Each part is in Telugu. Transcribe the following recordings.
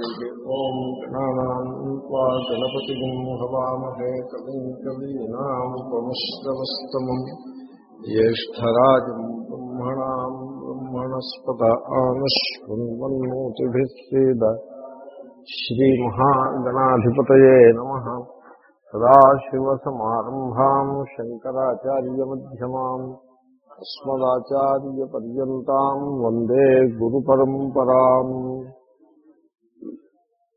हरिः ॐ गणानाम् त्वा गणपतिम् हवामहे कविम् कवीनामुपमश्रवस्तमम् ज्येष्ठराजम् ब्रह्मणाम् ब्रह्मणस्पत आनश्वन्वन्मोतिभिः सीद श्रीमहागणाधिपतये नमः सदाशिवसमारम्भाम् शङ्कराचार्यमध्यमाम् अस्मदाचार्यपर्यन्ताम् वन्दे गुरुपरम्पराम्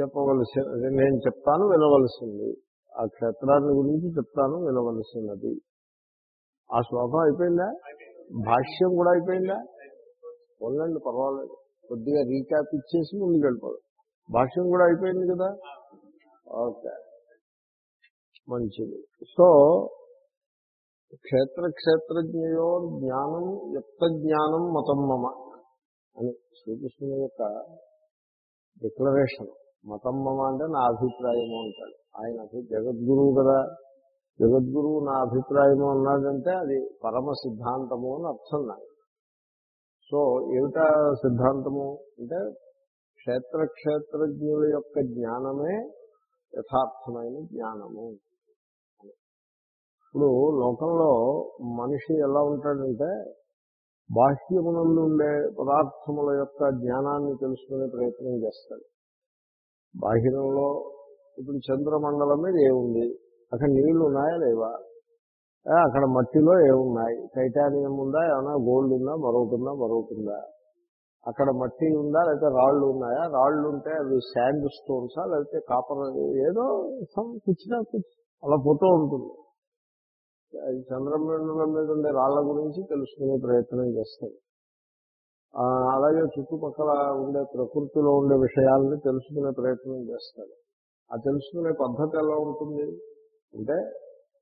చెప్పవలసి నేను చెప్తాను వినవలసింది. ఆ క్షేత్రాన్ని గురించి చెప్తాను వినవలసినది. ఆ శ్లోకం అయిపోయిందా? భాష్యం కూడా అయిపోయిందా? ఉండండి పర్వాలేదు. కొద్దిగా రీక్యాప్ ఇచ్చేసి ముందుకు వెళ్ళిపోదు. భాష్యం కూడా అయిపోయింది కదా? ఓకే. మంచిది. సో క్షేత్ర క్షేత్రజ్ఞయో జ్ఞానం యుక్త జ్ఞానం మతం మమ అని శ్రీకృష్ణుని యొక్క డిక్లరేషన్. మతం మమ అంటే నా అభిప్రాయము అంటాడు. ఆయన జగద్గురువు కదా. జగద్గురువు నా అభిప్రాయము అన్నాడంటే అది పరమ సిద్ధాంతము అని అర్థం నాకు. సో ఏమిటా సిద్ధాంతము? అంటే క్షేత్ర క్షేత్రజ్ఞుల యొక్క జ్ఞానమే యథార్థమైన జ్ఞానము. ఇప్పుడు లోకంలో మనిషి ఎలా ఉంటాడంటే బాహ్యమునందు ఉండే పదార్థముల యొక్క జ్ఞానాన్ని తెలుసుకునే ప్రయత్నం చేస్తాడు. బాహిరంలో ఇప్పుడు చంద్రమండలం మీద ఏముంది? అక్కడ నీళ్ళు ఉన్నాయా లేవా అక్కడ మట్టిలో ఏమున్నాయి? టైటానియం ఉందా? ఏమైనా గోల్డ్ ఉందా? మరొకటి ఉందా? అక్కడ మట్టి ఉందా? లేకపోతే రాళ్ళు ఉన్నాయా? రాళ్ళు ఉంటే అవి శాండ్ స్టోన్సా? లేకపోతే కాపర్ ఏదో కూర్చున్నా అలా పోతూ ఉంటుంది. చంద్రమండలం మీద ఉండే రాళ్ళ గురించి తెలుసుకునే ప్రయత్నం చేస్తాడు అలాగే చుట్టుపక్కల ఉండే ప్రకృతిలో ఉండే విషయాలని తెలుసుకునే ప్రయత్నం చేస్తాడు. ఆ తెలుసుకునే పద్ధతి ఎలా ఉంటుంది? అంటే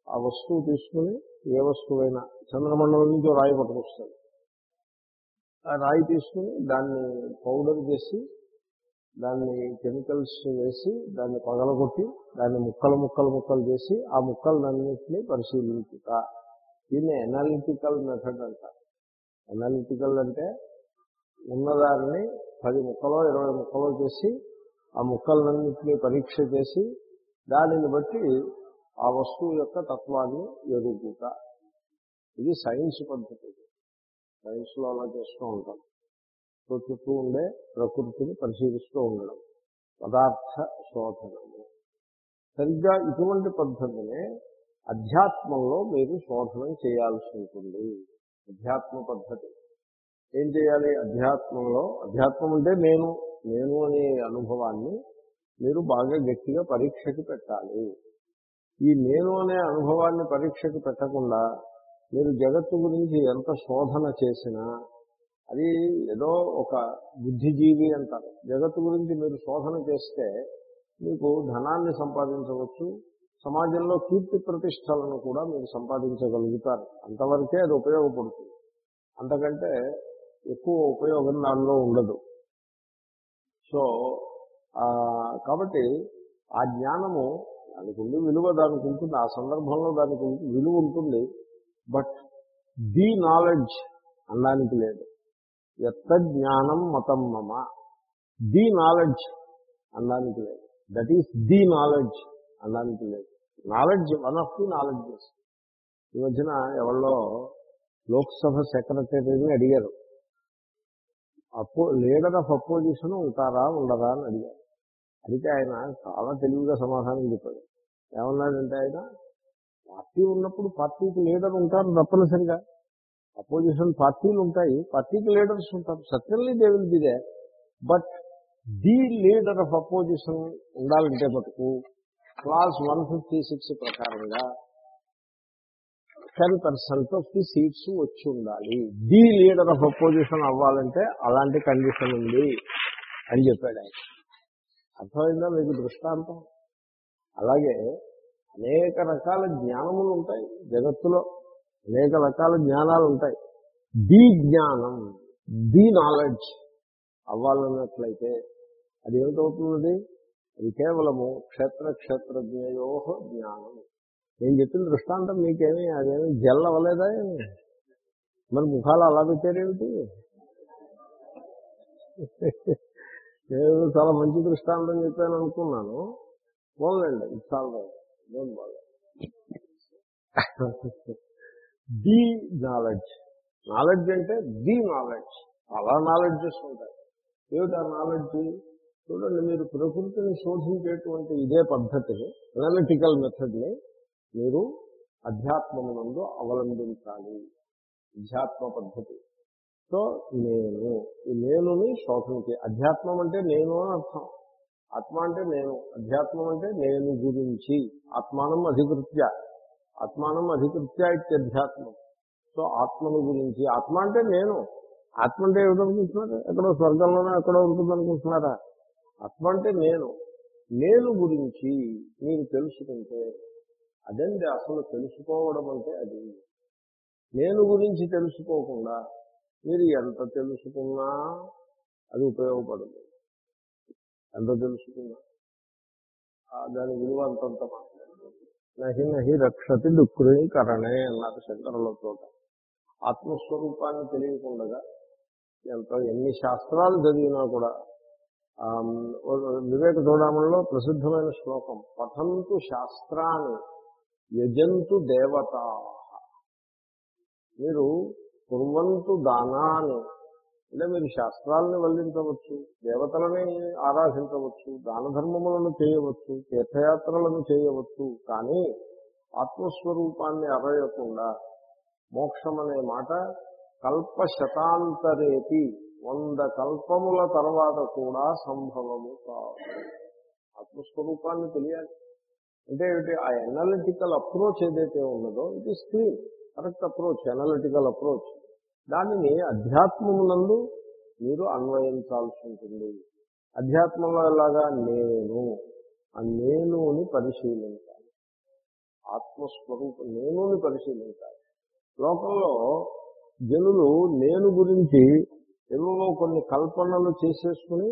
ఆ వస్తువు తీసుకుని ఏ వస్తువైనా చంద్రమండలం నుంచి రాయి పట్టుకొస్తాడు. ఆ రాయి తీసుకుని దాన్ని పౌడర్ చేసి దాన్ని కెమికల్స్ వేసి దాన్ని పగలగొట్టి దాన్ని ముక్కలు ముక్కలు ముక్కలు చేసి ఆ ముక్కలన్నింటినీ పరిశీలించుట. దీన్ని ఎనాలిటికల్ మెథడ్ అంట. ఎనాలిటికల్ అంటే ఉన్నదాన్ని పది ముక్కలో ఇరవై ముక్కలో చేసి ఆ ముక్కలన్నింటినీ పరీక్ష చేసి దానిని బట్టి ఆ వస్తువు యొక్క తత్వాన్ని ఎదుగుట ఇది సైన్స్ పద్ధతి. సైన్స్లో అలా చేస్తూ ఉంటాం. సో చుట్టూ ఉండే ప్రకృతిని పరిశీలిస్తూ ఉండడం. పదార్థ శోధనము. సరిగ్గా ఇటువంటి పద్ధతినే అధ్యాత్మంలో మీరు శోధనం చేయాల్సి ఉంటుంది. అధ్యాత్మ పద్ధతి. ఏం చేయాలి? అధ్యాత్మంలో. అధ్యాత్మం అంటే నేను నేను అనే అనుభవాన్ని మీరు బాగా గట్టిగా పరీక్షకి పెట్టాలి. ఈ నేను అనే అనుభవాన్ని పరీక్షకి పెట్టకుండా మీరు జగత్తు గురించి ఎంత శోధన చేసినా అది ఏదో ఒక బుద్ధిజీవి అంటారు. జగత్తు గురించి మీరు శోధన చేస్తే మీకు ధనాన్ని సంపాదించవచ్చు సమాజంలో కీర్తి ప్రతిష్టలను కూడా మీరు సంపాదించగలుగుతారు. అంతవరకే అది ఉపయోగపడుతుంది. అంతకంటే ఎక్కువ ఉపయోగం దానిలో ఉండదు. సో కాబట్టి ఆ జ్ఞానము దానికి ఉండి విలువ దానికి ఉంటుంది. ఆ సందర్భంలో దానికి విలువ ఉంటుంది. బట్ ది నాలెడ్జ్ అనడానికి లేదు. ఎత్త జ్ఞానం మతం మమ. ది నాలెడ్జ్ అనడానికి లేదు. దట్ ఈస్ ది నాలెడ్జ్ అనడానికి లేదు. Knowledge one of the knowledges. ఈ మధ్యన ఎవరో లోక్సభ సెక్రటరీని అడిగారు. అపో లీడర్ ఆఫ్ అపోజిషన్ ఉంటారా ఉండరా అని అడిగారు అడిగితే ఆయన చాలా తెలివిగా సమాధానం చెప్పాడు. ఏమన్నాడంటే ఆయన పార్టీ ఉన్నప్పుడు పార్టీకి లీడర్ ఉంటారు తప్పనిసరిగా. అపోజిషన్ పార్టీలు ఉంటాయి పార్టీకి లీడర్స్ ఉంటారు. Certainly they will but the leader of opposition ఉండాలంటే మటుకు క్లాస్ వన్ ఫిఫ్టీ సిక్స్ ప్రకారంగా ten percent of the seats వచ్చి ఉండాలి. ది లీడర్ ఆఫ్ అపోజిషన్ అవ్వాలంటే అలాంటి కండిషన్ ఉంది అని చెప్పాడు ఆయన. అర్థమైందా మీకు దృష్టాంతం? అలాగే అనేక రకాల జ్ఞానములు ఉంటాయి జగత్తులో. అనేక రకాల జ్ఞానాలు ఉంటాయి. ది జ్ఞానం ది నాలెడ్జ్ అవ్వాలన్నట్లయితే అది ఏమిటవుతున్నది? అది కేవలము క్షేత్ర క్షేత్రజ్ఞయో జ్ఞానం. నేను చెప్పిన దృష్టాంతం మీకేమీ అదేమి జల్ అవ్వలేదా ఏమి? మరి ముఖాలు అలా పెట్టారేమిటి? నేను చాలా మంచి దృష్టాంతం చెప్పాను అనుకున్నాను. పోలండి it's all the knowledge. Knowledge అంటే ది నాలెడ్జ్. అలా నాలెడ్జెస్ ఉంటాయి ఏమిటి ఆ నాలెడ్జ్? చూడండి మీరు ప్రకృతిని శోధించేటువంటి ఇదే పద్ధతిని అనలిటికల్ మెథడ్ని మీరు అధ్యాత్మమునందు అవలంబించాలి. అధ్యాత్మ పద్ధతి. సో నేను. ఈ నేనుని శోధించి అధ్యాత్మం అంటే నేను అని అర్థం. ఆత్మ అంటే నేను. అధ్యాత్మం అంటే నేను గురించి. ఆత్మానం అధికృత్య. ఆత్మానం అధికృత్య ఇత్యధ్యాత్మం సో ఆత్మను గురించి. ఆత్మ అంటే నేను. ఆత్మ అంటే ఏమిటనుకుంటున్నారు? ఎక్కడో స్వర్గంలోనే ఎక్కడో ఉంటుందనుకుంటున్నారా? ఆత్మ అంటే నేను. నేను గురించి మీరు తెలుసుకుంటే అదండి అసలు తెలుసుకోవడం అంటే అది. నేను గురించి తెలుసుకోకుండా మీరు ఎంత తెలుసుకున్నా అది ఉపయోగపడదు. ఎంత తెలుసుకున్నా? దాని విలువ అంతంత నహి నహి రక్షతి దుఃఖీకరణే అన్నారు శంకరులతో ఆత్మస్వరూపాన్ని తెలియకుండా ఎంత ఎన్ని శాస్త్రాలు చదివినా కూడా వివేక చూడమంలో ప్రసిద్ధమైన శ్లోకం పఠంతు శాస్త్రాన్ని యజంతు దేవత. మీరు కుర్వంతు దానాన్ని అంటే మీరు శాస్త్రాలని వల్లించవచ్చు దేవతలని ఆరాధించవచ్చు దాన ధర్మములను చేయవచ్చు తీర్థయాత్రలను చేయవచ్చు కానీ ఆత్మస్వరూపాన్ని అరయకుండా మోక్షం అనే మాట కల్ప శతాంతరేపి వంద కల్పముల తర్వాత కూడా సంభవము కాదు. ఆత్మస్వరూపాన్ని తెలియాలి. అంటే ఏమిటి? ఆ ఎనాలిటికల్ అప్రోచ్ ఏదైతే ఉన్నదో it is clean correct approach analytical approach దానిని అధ్యాత్మమునందు మీరు అన్వయించాల్సి ఉంటుంది. అధ్యాత్మంలో ఎలాగా? నేను. ఆ నేనుని పరిశీలించాలి. ఆత్మస్వరూపం నేనుని పరిశీలించాలి. లోకంలో జనులు నేను గురించి ఏవో కొన్ని కల్పనలు చేసేసుకుని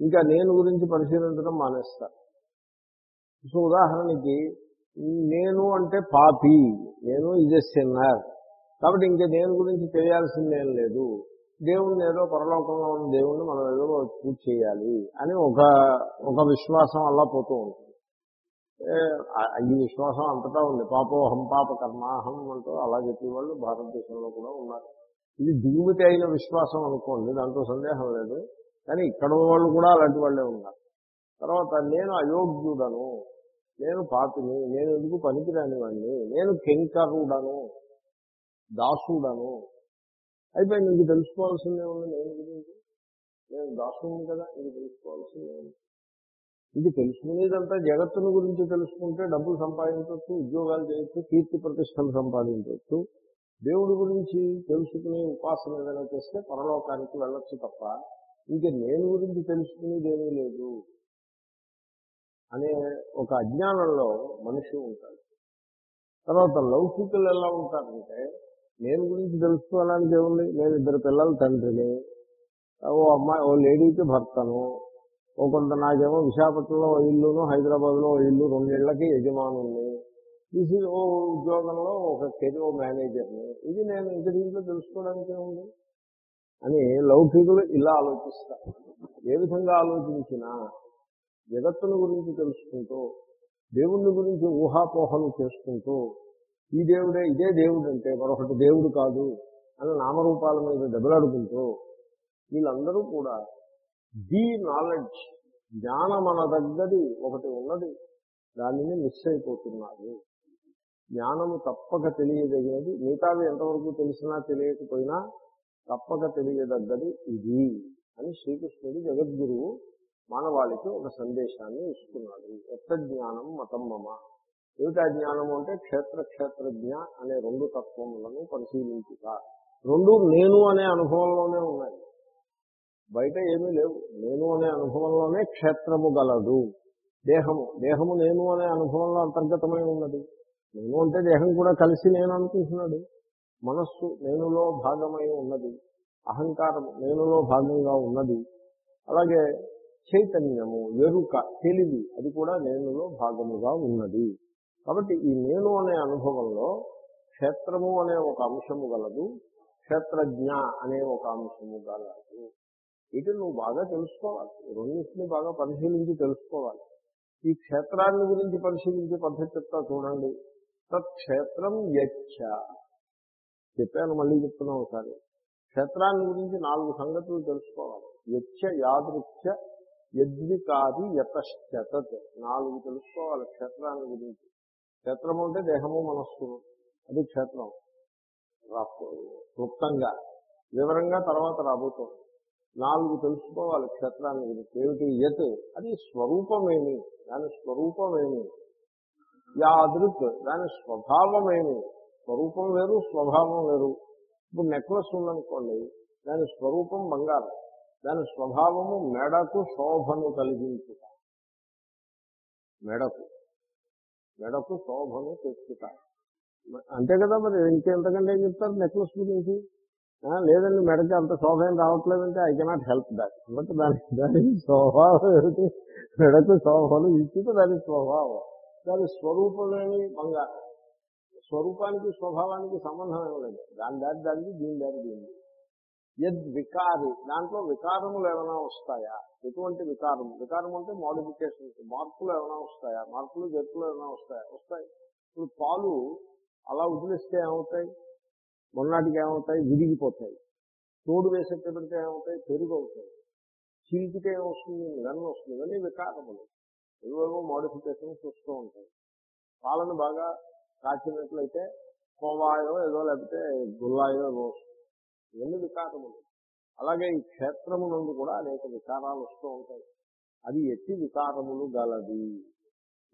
ఇంకా నేను గురించి పరిశీలించడం మానేస్తారు. సో ఉదాహరణకి నేను అంటే పాపి నేను ఇజ్ ఎ సిన్నర్ కాబట్టి ఇంకా దేని గురించి తెలియాల్సిందేం లేదు. దేవుణ్ణి ఏదో పరలోకంలో ఉన్న దేవుణ్ణి మనం ఏదో పూజ చేయాలి అని ఒక ఒక విశ్వాసం అలా పోతూ ఉంటుంది. ఏ, ఈ విశ్వాసం అంతటా ఉంది. పాపోహం పాప కర్మాహం అంటూ అలా చెప్పేవాళ్ళు భారతదేశంలో కూడా ఉన్నారు. ఇది దిగుమతి అయిన విశ్వాసం అనుకోండి దాంట్లో సందేహం లేదు. కానీ ఇక్కడ వాళ్ళు కూడా అలాంటి వాళ్ళే ఉన్నారు. తర్వాత నేను అయోగ్యుడను. నేను పాపిని నేను ఎందుకు పనికిరాని వాడిని నేను కెంకరుడను దాసుడను. అయిపోయి నీకు తెలుసుకోవాల్సిందే ఉంది నేను గురించి నేను దాసుని కదా ఇది తెలుసుకోవాల్సిందే ఉంది. ఇది తెలుసుకునేదంతా జగత్తుని గురించి తెలుసుకుంటే డబ్బులు సంపాదించవచ్చు ఉద్యోగాలు చేయొచ్చు కీర్తి ప్రతిష్టలు సంపాదించవచ్చు దేవుడి గురించి తెలుసుకుని ఉపాసన ఏదైనా చేస్తే పరలోకానికి వెళ్ళొచ్చు తప్ప ఇంక నేను గురించి తెలుసుకునేది ఏమీ లేదు. అనే ఒక అజ్ఞానంలో మనిషి ఉంటాడు. తర్వాత లౌకికులు ఎలా ఉంటారంటే నేను గురించి తెలుసుకోవడానికి ఏముంది నేను ఇద్దరు పిల్లల తండ్రిని ఓ అమ్మాయి ఓ లేడీకి భర్తను ఓ కొంత నాకేమో విశాఖపట్నంలో ఓ ఇల్లును హైదరాబాద్లో ఓ ఇల్లు రెండేళ్ళకి యజమానుల్ని తీసి ఓ ఉద్యోగంలో ఒక కెరీర్ మేనేజర్ని. ఇది నేను ఇంక దీంట్లో తెలుసుకోవడానికి ఏముంది? అని లౌకికులు ఇలా ఆలోచిస్తారు. ఏ విధంగా ఆలోచించినా జగత్తుని గురించి తెలుసుకుంటూ దేవుణ్ణి గురించి ఊహాపోహలు చేసుకుంటూ ఈ దేవుడే ఇదే దేవుడు అంటే మరొకటి దేవుడు కాదు అని నామరూపాల మీద దెబ్బలాడుకుంటూ వీళ్ళందరూ కూడా ది నాలెడ్జ్ జ్ఞానం మన దగ్గది ఒకటి ఉన్నది. దానిని మిస్ అయిపోతున్నారు. జ్ఞానము తప్పక తెలియదగినది. మిగతావి ఎంతవరకు తెలిసినా తెలియకపోయినా తప్పక తెలియదగ్గది ఇది అని శ్రీకృష్ణుడు జగద్గురువు మానవాళికి ఒక సందేశాన్ని ఇస్తున్నాడు. ఎత్త జ్ఞానం మతం మమ. ఏమిటా జ్ఞానము అంటే క్షేత్ర క్షేత్రజ్ఞ అనే రెండు తత్వములను పరిశీలించుట. రెండు నేను అనే అనుభవంలోనే ఉన్నాయి. బయట ఏమీ లేవు. నేను అనే అనుభవంలోనే క్షేత్రము గలదు. దేహము. దేహము నేను అనే అనుభవంలో అంతర్గతమై ఉన్నది. నేను అంటే దేహం కూడా కలిసి నేను అనుకుంటున్నాడు. మనస్సు నేనులో భాగమై ఉన్నది. అహంకారం నేనులో భాగంగా ఉన్నది. అలాగే చైతన్యము ఎరుక తెలివి అది కూడా నేనులో భాగముగా ఉన్నది. కాబట్టి ఈ నేను అనే అనుభవంలో క్షేత్రము అనే ఒక అంశము గలదు క్షేత్రజ్ఞ అనే ఒక అంశము గలదు. వీటిని నువ్వు బాగా తెలుసుకోవాలి. రెండింటిని బాగా పరిశీలించి తెలుసుకోవాలి. ఈ క్షేత్రాన్ని గురించి పరిశీలించే పద్ధతి చెప్తా చూడండి. తత్క్షేత్రం యచ్చ. చెప్పాను మళ్ళీ చెప్తున్నా ఒకసారి. క్షేత్రాన్ని గురించి నాలుగు సంగతులు తెలుసుకోవాలి. యచ్చ యాదృచ్ఛ యద్వికాది యతశ్చతత్. నాలుగు తెలుసుకోవాలి క్షేత్రాన్ని గురించి. క్షేత్రము అంటే దేహము మనస్సు. అది క్షేత్రం. రా- క్లుప్తంగా. వివరంగా తర్వాత రాబోతోంది. నాలుగు తెలుసుకోవాలి క్షేత్రాన్ని గురించి. ఏమిటి? యత్. అది స్వరూపమేమి? దాని స్వరూపమేమి? యాదృక్ దాని స్వభావమేమి? స్వరూపం వేరు స్వభావం వేరు. ఇప్పుడు నెక్లెస్ ఉందనుకోండి దాని స్వరూపం బంగారం. దాని స్వభావము మెడకు శోభను కలిగించుట. మెడకు. మెడకు శోభను తెచ్చుట. అంతే కదా మరి ఇంకెంతకంటే ఏం చెప్తారు నెక్లెస్ గురించి? లేదండి మెడకి అంత శోభ ఏం రావట్లేదంటే I cannot help that but దాని దాని స్వభావం ఏమిటి? మెడకు శోభను ఇచ్చుట దాని స్వభావం. దాని స్వరూపమేమి బంగారం? స్వరూపానికి స్వభావానికి సంబంధం ఏమి లేదు. దాని దారి దానికి దీని దారి దీనికి యద్వికారి దాంట్లో వికారములు ఏమైనా వస్తాయా? ఎటువంటి వికారం వికారం అంటే మోడిఫికేషన్స్ మార్పులు ఏమైనా వస్తాయా? మార్పులు జట్టులు ఏమైనా వస్తాయా? వస్తాయి. ఇప్పుడు పాలు అలా వదిలిస్తే ఏమవుతాయి? మొన్నటికి ఏమవుతాయి? విరిగిపోతాయి. తోడు వేసేట్టు పెడితే ఏమవుతాయి? పెరుగు అవుతాయి చీల్చితే ఏమొస్తుంది వెన్న వస్తుంది. ఇవన్నీ వికారములు. ఏవేవో మోడిఫికేషన్స్ వస్తూ ఉంటాయి. పాలను బాగా కాచినట్లయితే కోవాయో ఏదో లేకపోతే గుల్లాయో ఏదో వస్తుంది. ఇవన్నీ వికారములు. అలాగే ఈ క్షేత్రము నుండి కూడా అనేక వికారాలు వస్తూ ఉంటాయి. అది ఎట్టి వికారములు గలది?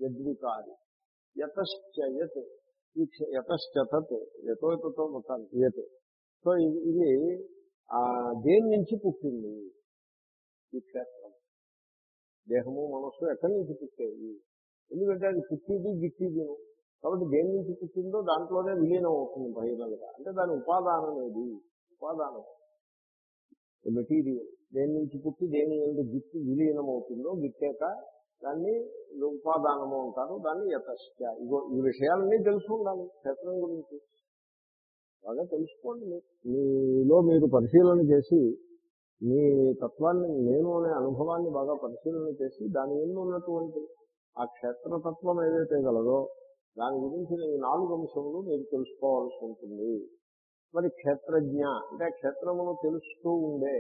యద్వికారి. యతశ్చయత్ ఈ యతశ్చతత్ యతో ఎతతో మొత్తానికి యత్. సో ఇది ఆ, దేని నుంచి పుట్టింది? ఈ క్షేత్రం. దేహము మనస్సు ఎక్కడి నుంచి పుట్టేది? ఎందుకంటే అది పుట్టిది గిట్టిది. కాబట్టి దేని నుంచి పుట్టిందో దాంట్లోనే విలీనం అవుతుంది బహిరంగ అంటే దాని ఉపాదానం ఏది? ఉపాదానం. మెటీరియల్ దేని నుంచి పుట్టి దేని ఎందు గిట్టి విలీనం అవుతుందో గిట్టాక దాన్ని ఉపాదానము అంటారు. దాన్ని యథశ్చ ఇగో ఈ విషయాలన్నీ తెలుసు ఉండాలి క్షేత్రం గురించి. బాగా తెలుసుకోండి మీలో మీరు పరిశీలన చేసి మీ తత్వాన్ని నేను అనే అనుభవాన్ని బాగా పరిశీలన చేసి దాని ఎందు ఉన్నటువంటి ఆ క్షేత్రతత్వం ఏదైతే గలదో దాని గురించి ఈ నాలుగు అంశములు మీరు తెలుసుకోవాల్సి ఉంటుంది. మరి క్షేత్రజ్ఞ అంటే క్షేత్రమును తెలుస్తూ ఉండే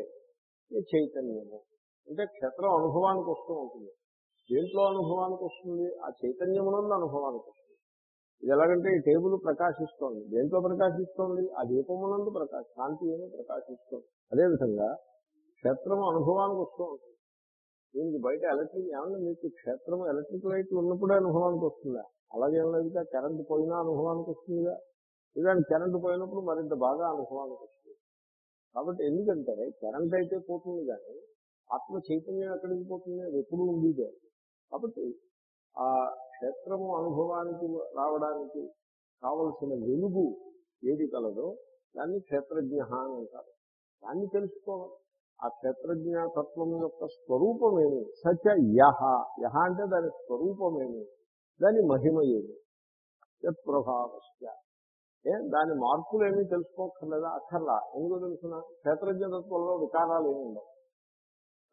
చైతన్యము. అంటే క్షేత్రం అనుభవానికి వస్తూ ఉంటుంది. దేంట్లో అనుభవానికి వస్తుంది? ఆ చైతన్యమునందు అనుభవానికి వస్తుంది. ఇది ఎలాగంటే ఈ టేబుల్ ప్రకాశిస్తోంది. దేంట్లో ప్రకాశిస్తోంది? ఆ దీపమునందు ప్రకాశ శాంతి ఏమో ప్రకాశిస్తోంది. అదేవిధంగా క్షేత్రము అనుభవానికి వస్తూ ఉంటుంది. దీనికి బయట ఎలక్ట్రిక్ ఏమన్నా మీకు క్షేత్రం ఎలక్ట్రిక్ లైట్లు ఉన్నప్పుడే అనుభవానికి వస్తుందా? అలాగే లేదుగా? కరెంట్ పోయినా అనుభవానికి వస్తుందిగా ఇదాని కరెంటు పోయినప్పుడు మరింత బాగా అనుభవానికి వస్తుంది. కాబట్టి ఎందుకంటే కరెంట్ అయితే పోతుంది కానీ ఆత్మ చైతన్యం ఎక్కడికి పోతుంది? అది ఎప్పుడు ఉండేదే. కాబట్టి ఆ క్షేత్రము అనుభవానికి రావడానికి కావలసిన వెలుగు ఏది కలదో దాన్ని క్షేత్రజ్ఞ అని అంటారు. దాన్ని తెలుసుకోవాలి. ఆ క్షేత్రజ్ఞ తత్వం యొక్క స్వరూపమేమి సచ యహ. యహ అంటే దాని స్వరూపమేమి దాని మహిమ ఏమి? యత్ప్రభావశ్చ ఏ దాని మార్పులు ఏమీ తెలుసుకోకర్లేదా అక్కర్లా. ఎందుకు తెలుసిన క్షేత్రజ్ఞ తత్వంలో వికారాలు ఏమి ఉండవు.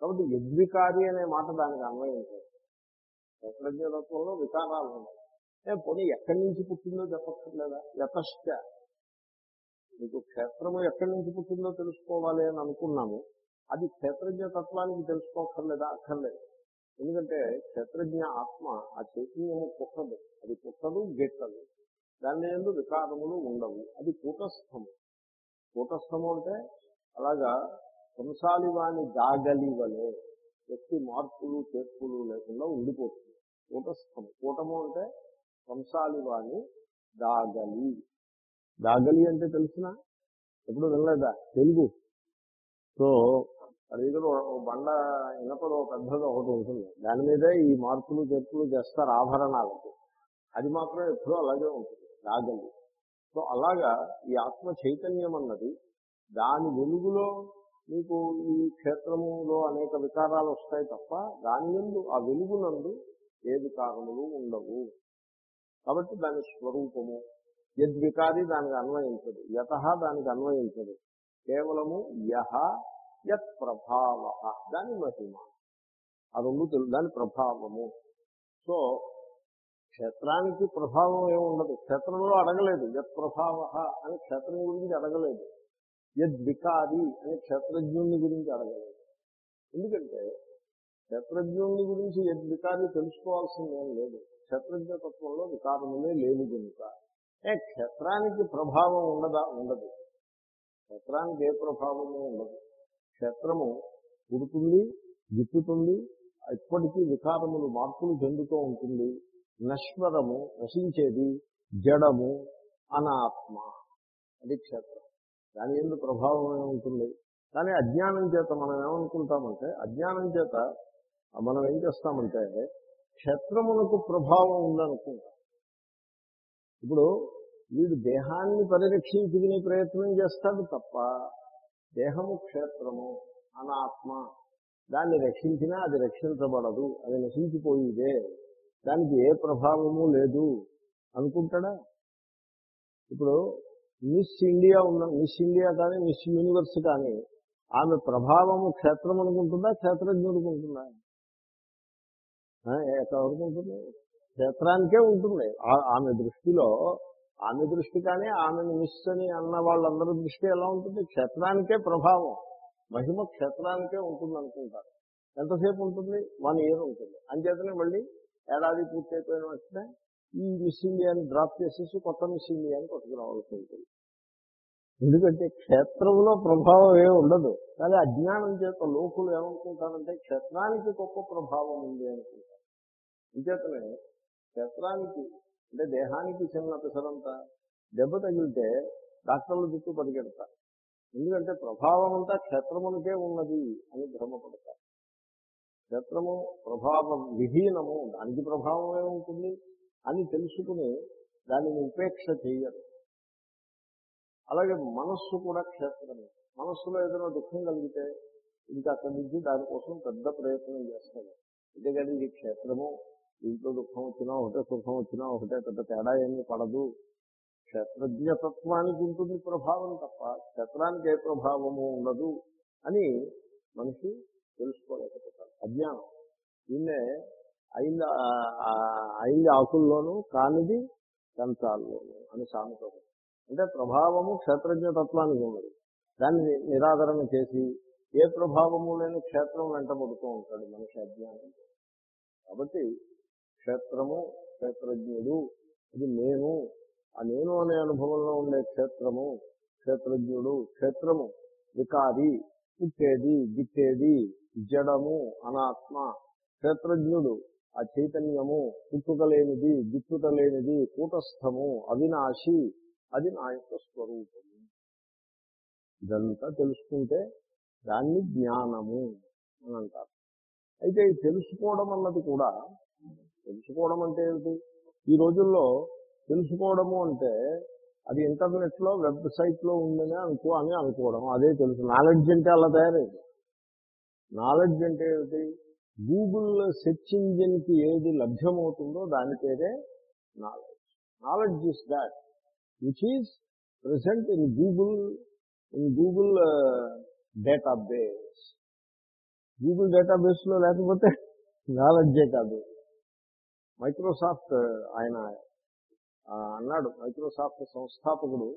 కాబట్టి యద్వికారి అనే మాట దానికి అన్వయించారు క్షేత్రజ్ఞ తత్వంలో వికారాలు ఉండవు. ఏ పోనీ ఎక్కడి నుంచి పుట్టిందో చెప్పక్కర్లేదా? యతశ్చ. మీకు క్షేత్రము ఎక్కడి నుంచి పుట్టిందో తెలుసుకోవాలి అని అనుకున్నాము. అది క్షేత్రజ్ఞ తత్వానికి తెలుసుకోకర్లేదా అక్కర్లేదు. ఎందుకంటే క్షేత్రజ్ఞ ఆత్మ ఆ చైతన్యము పుట్టదు. అది పుట్టదు గెట్టదు. దాని ఎందు వికారములు ఉండవు. అది కూటస్థము. కూటస్థము అంటే అలాగా కంసాలి వాణి దాగలి వలె వ్యక్తి మార్పులు చేర్పులు లేకుండా ఉండిపోతుంది. కూటస్థము. కూటము అంటే కంసాలి వాణి దాగలి దాగలి అంటే తెలిసిన? ఎప్పుడు వినలేదా? తెలుగు. సో అది దగ్గర బండ ఇనపది పెద్దది ఒకటి ఉంటుంది. దాని మీదే ఈ మార్పులు చేర్పులు చేస్తారు ఆభరణాలకి. అది మాత్రం ఎప్పుడూ అలాగే ఉంటుంది. రాగలి సో అలాగా ఈ ఆత్మ చైతన్యం అన్నది దాని వెలుగులో మీకు ఈ క్షేత్రములో అనేక వికారాలు వస్తాయి తప్ప దాని ఎందు ఆ వెలుగునందు ఏ వికారములు ఉండవు. కాబట్టి దాని స్వరూపము యద్వికారి దానికి అన్వయించదు యత దానికి అన్వయించదు. కేవలము యహ యత్ ప్రభావ దాని మహిమ. ఆ రెండు దాని ప్రభావము. సో క్షేత్రానికి ప్రభావం ఏముండదు క్షేత్రంలో అడగలేదు. యత్ ప్రభావ అని క్షేత్రం గురించి అడగలేదు. యద్వికారి అని క్షేత్రజ్ఞుని గురించి అడగలేదు. ఎందుకంటే క్షేత్రజ్ఞుని గురించి యద్వికారి తెలుసుకోవాల్సిందేం లేదు. క్షేత్రజ్ఞతత్వంలో వికారములే లేదు కనుక. ఏ క్షేత్రానికి ప్రభావం ఉండదా? ఉండదు. క్షేత్రానికి ఏ ప్రభావము ఉండదు. క్షేత్రము పుడుతుంది గిట్టుతుంది ఇప్పటికీ వికారములు మార్పులు చెందుతూ ఉంటుంది. నశ్వరము నశించేది జడము అనాత్మ అది క్షేత్రం. దాని ఎందుకు ప్రభావం ఉంటుంది? కానీ అజ్ఞానం చేత మనం ఏమనుకుంటామంటే అజ్ఞానం చేత మనం ఏం చేస్తామంటే క్షేత్రమునకు ప్రభావం ఉందనుకుంటాం. ఇప్పుడు వీడు దేహాన్ని పరిరక్షించుకునే ప్రయత్నం చేస్తాడు తప్ప దేహము క్షేత్రము అనాత్మ దాన్ని రక్షించినా అది రక్షించబడదు అది నశించిపోయిదే. దానికి ఏ ప్రభావము లేదు అనుకుంటాడా? ఇప్పుడు మిస్ ఇండియా ఉన్న మిస్ ఇండియా కానీ మిస్ యూనివర్స్ కానీ ఆమె ప్రభావము క్షేత్రం అనుకుంటుందా క్షేత్రజ్ఞుడికి ఉంటుందా ఆ, ఉంటుంది? క్షేత్రానికే ఉంటుంది. ఆమె దృష్టిలో ఆమె దృష్టి కానీ ఆమెను మిస్ అని అన్న వాళ్ళందరి దృష్టి ఎలా ఉంటుంది? క్షేత్రానికే ప్రభావం. మహిమ క్షేత్రానికే ఉంటుంది అనుకుంటారు ఎంతసేపు ఉంటుంది? వన్ ఇయర్ ఉంటుంది. అంచేతనే మళ్ళీ ఏడాది పూర్తి అయిపోయిన వెంటనే ఈ మిస్ ఇండియాని డ్రాప్ చేసేసి కొత్త మిస్ ఇండియాని పట్టుకురావాల్సి ఉంటుంది. ఎందుకంటే క్షేత్రంలో ప్రభావం ఏమి ఉండదు. కానీ అజ్ఞానం చేత లోకులు ఏమనుకుంటారంటే క్షేత్రానికి గొప్ప ప్రభావం ఉంది అనుకుంటారు. అంచేతనే క్షేత్రానికి అంటే దేహానికి చిన్న పిసరంత దెబ్బ తగిలితే డాక్టర్లు చుట్టూ పరిగెడతారు. ఎందుకంటే ప్రభావం అంతా క్షేత్రమునికే ఉన్నది అని భ్రమపడతారు. క్షేత్రము ప్రభావం విహీనము దానికి ప్రభావం ఏముంటుంది? అని తెలుసుకుని దానిని ఉపేక్ష చేయరు. అలాగే మనస్సు కూడా క్షేత్రమే. మనస్సులో ఏదైనా దుఃఖం కలిగితే ఇంకా అక్కడి నుంచి దానికోసం పెద్ద ప్రయత్నం చేస్తాడు అంతేగాని ఇది క్షేత్రము ఇంట్లో దుఃఖం వచ్చినా ఒకటే సుఖం వచ్చినా ఒకటే పెద్ద తేడా ఏమీ పడదు. క్షేత్రజ్ఞతత్వానికి ఉంటుంది ప్రభావం తప్ప క్షేత్రానికి ఏ ప్రభావము ఉండదు అని మనిషి తెలుసుకోలేకపోతుంది అజ్ఞానం. దీన్నే ఐదు ఐదు ఆకుల్లోనూ కానిది కంచాల్లోనూ అని సామెత అంటే ప్రభావము క్షేత్రజ్ఞతత్వానికి ఉన్నది. దాన్ని నిరాదరణ చేసి ఏ ప్రభావము లేని క్షేత్రం వెంటబడుతూ ఉంటాడు మనిషి అజ్ఞానం. కాబట్టి క్షేత్రము క్షేత్రజ్ఞుడు ఇది నేను ఆ నేను అనే అనుభవంలో ఉండే క్షేత్రము క్షేత్రజ్ఞుడు క్షేత్రము వికారి పుట్టేది గిట్టేది జడము అనాత్మ క్షేత్రజ్ఞుడు ఆ చైతన్యము పుట్టుకలేనిది గిట్టుటలేనిది కూటస్థము అవినాశి అది నా యొక్క స్వరూపము. ఇదంతా తెలుసుకుంటే దాన్ని జ్ఞానము అని అంటారు. అయితే ఈ తెలుసుకోవడం అన్నది కూడా తెలుసుకోవడం అంటే ఏమిటి ఈ రోజుల్లో తెలుసుకోవడము అంటే అది ఇంటర్నెట్లో వెబ్సైట్లో ఉందని అనుకో అని అనుకోవడం. అదే తెలుసు. నాలెడ్జ్ అంటే అలా తయారైంది. నాలెడ్జ్ అంటే ఏమిటి? గూగుల్ సెర్చ్ ఇంజిన్కి ఏది లభ్యమవుతుందో దాని పేరే knowledge knowledge is that which is present in Google in Google database Google డేటాబేస్లో లేకపోతే నాలెడ్జే కాదు. మైక్రోసాఫ్ట్ uh, ఆయన అన్నాడు. మైక్రోసాఫ్ట్ సంస్థాపకుడు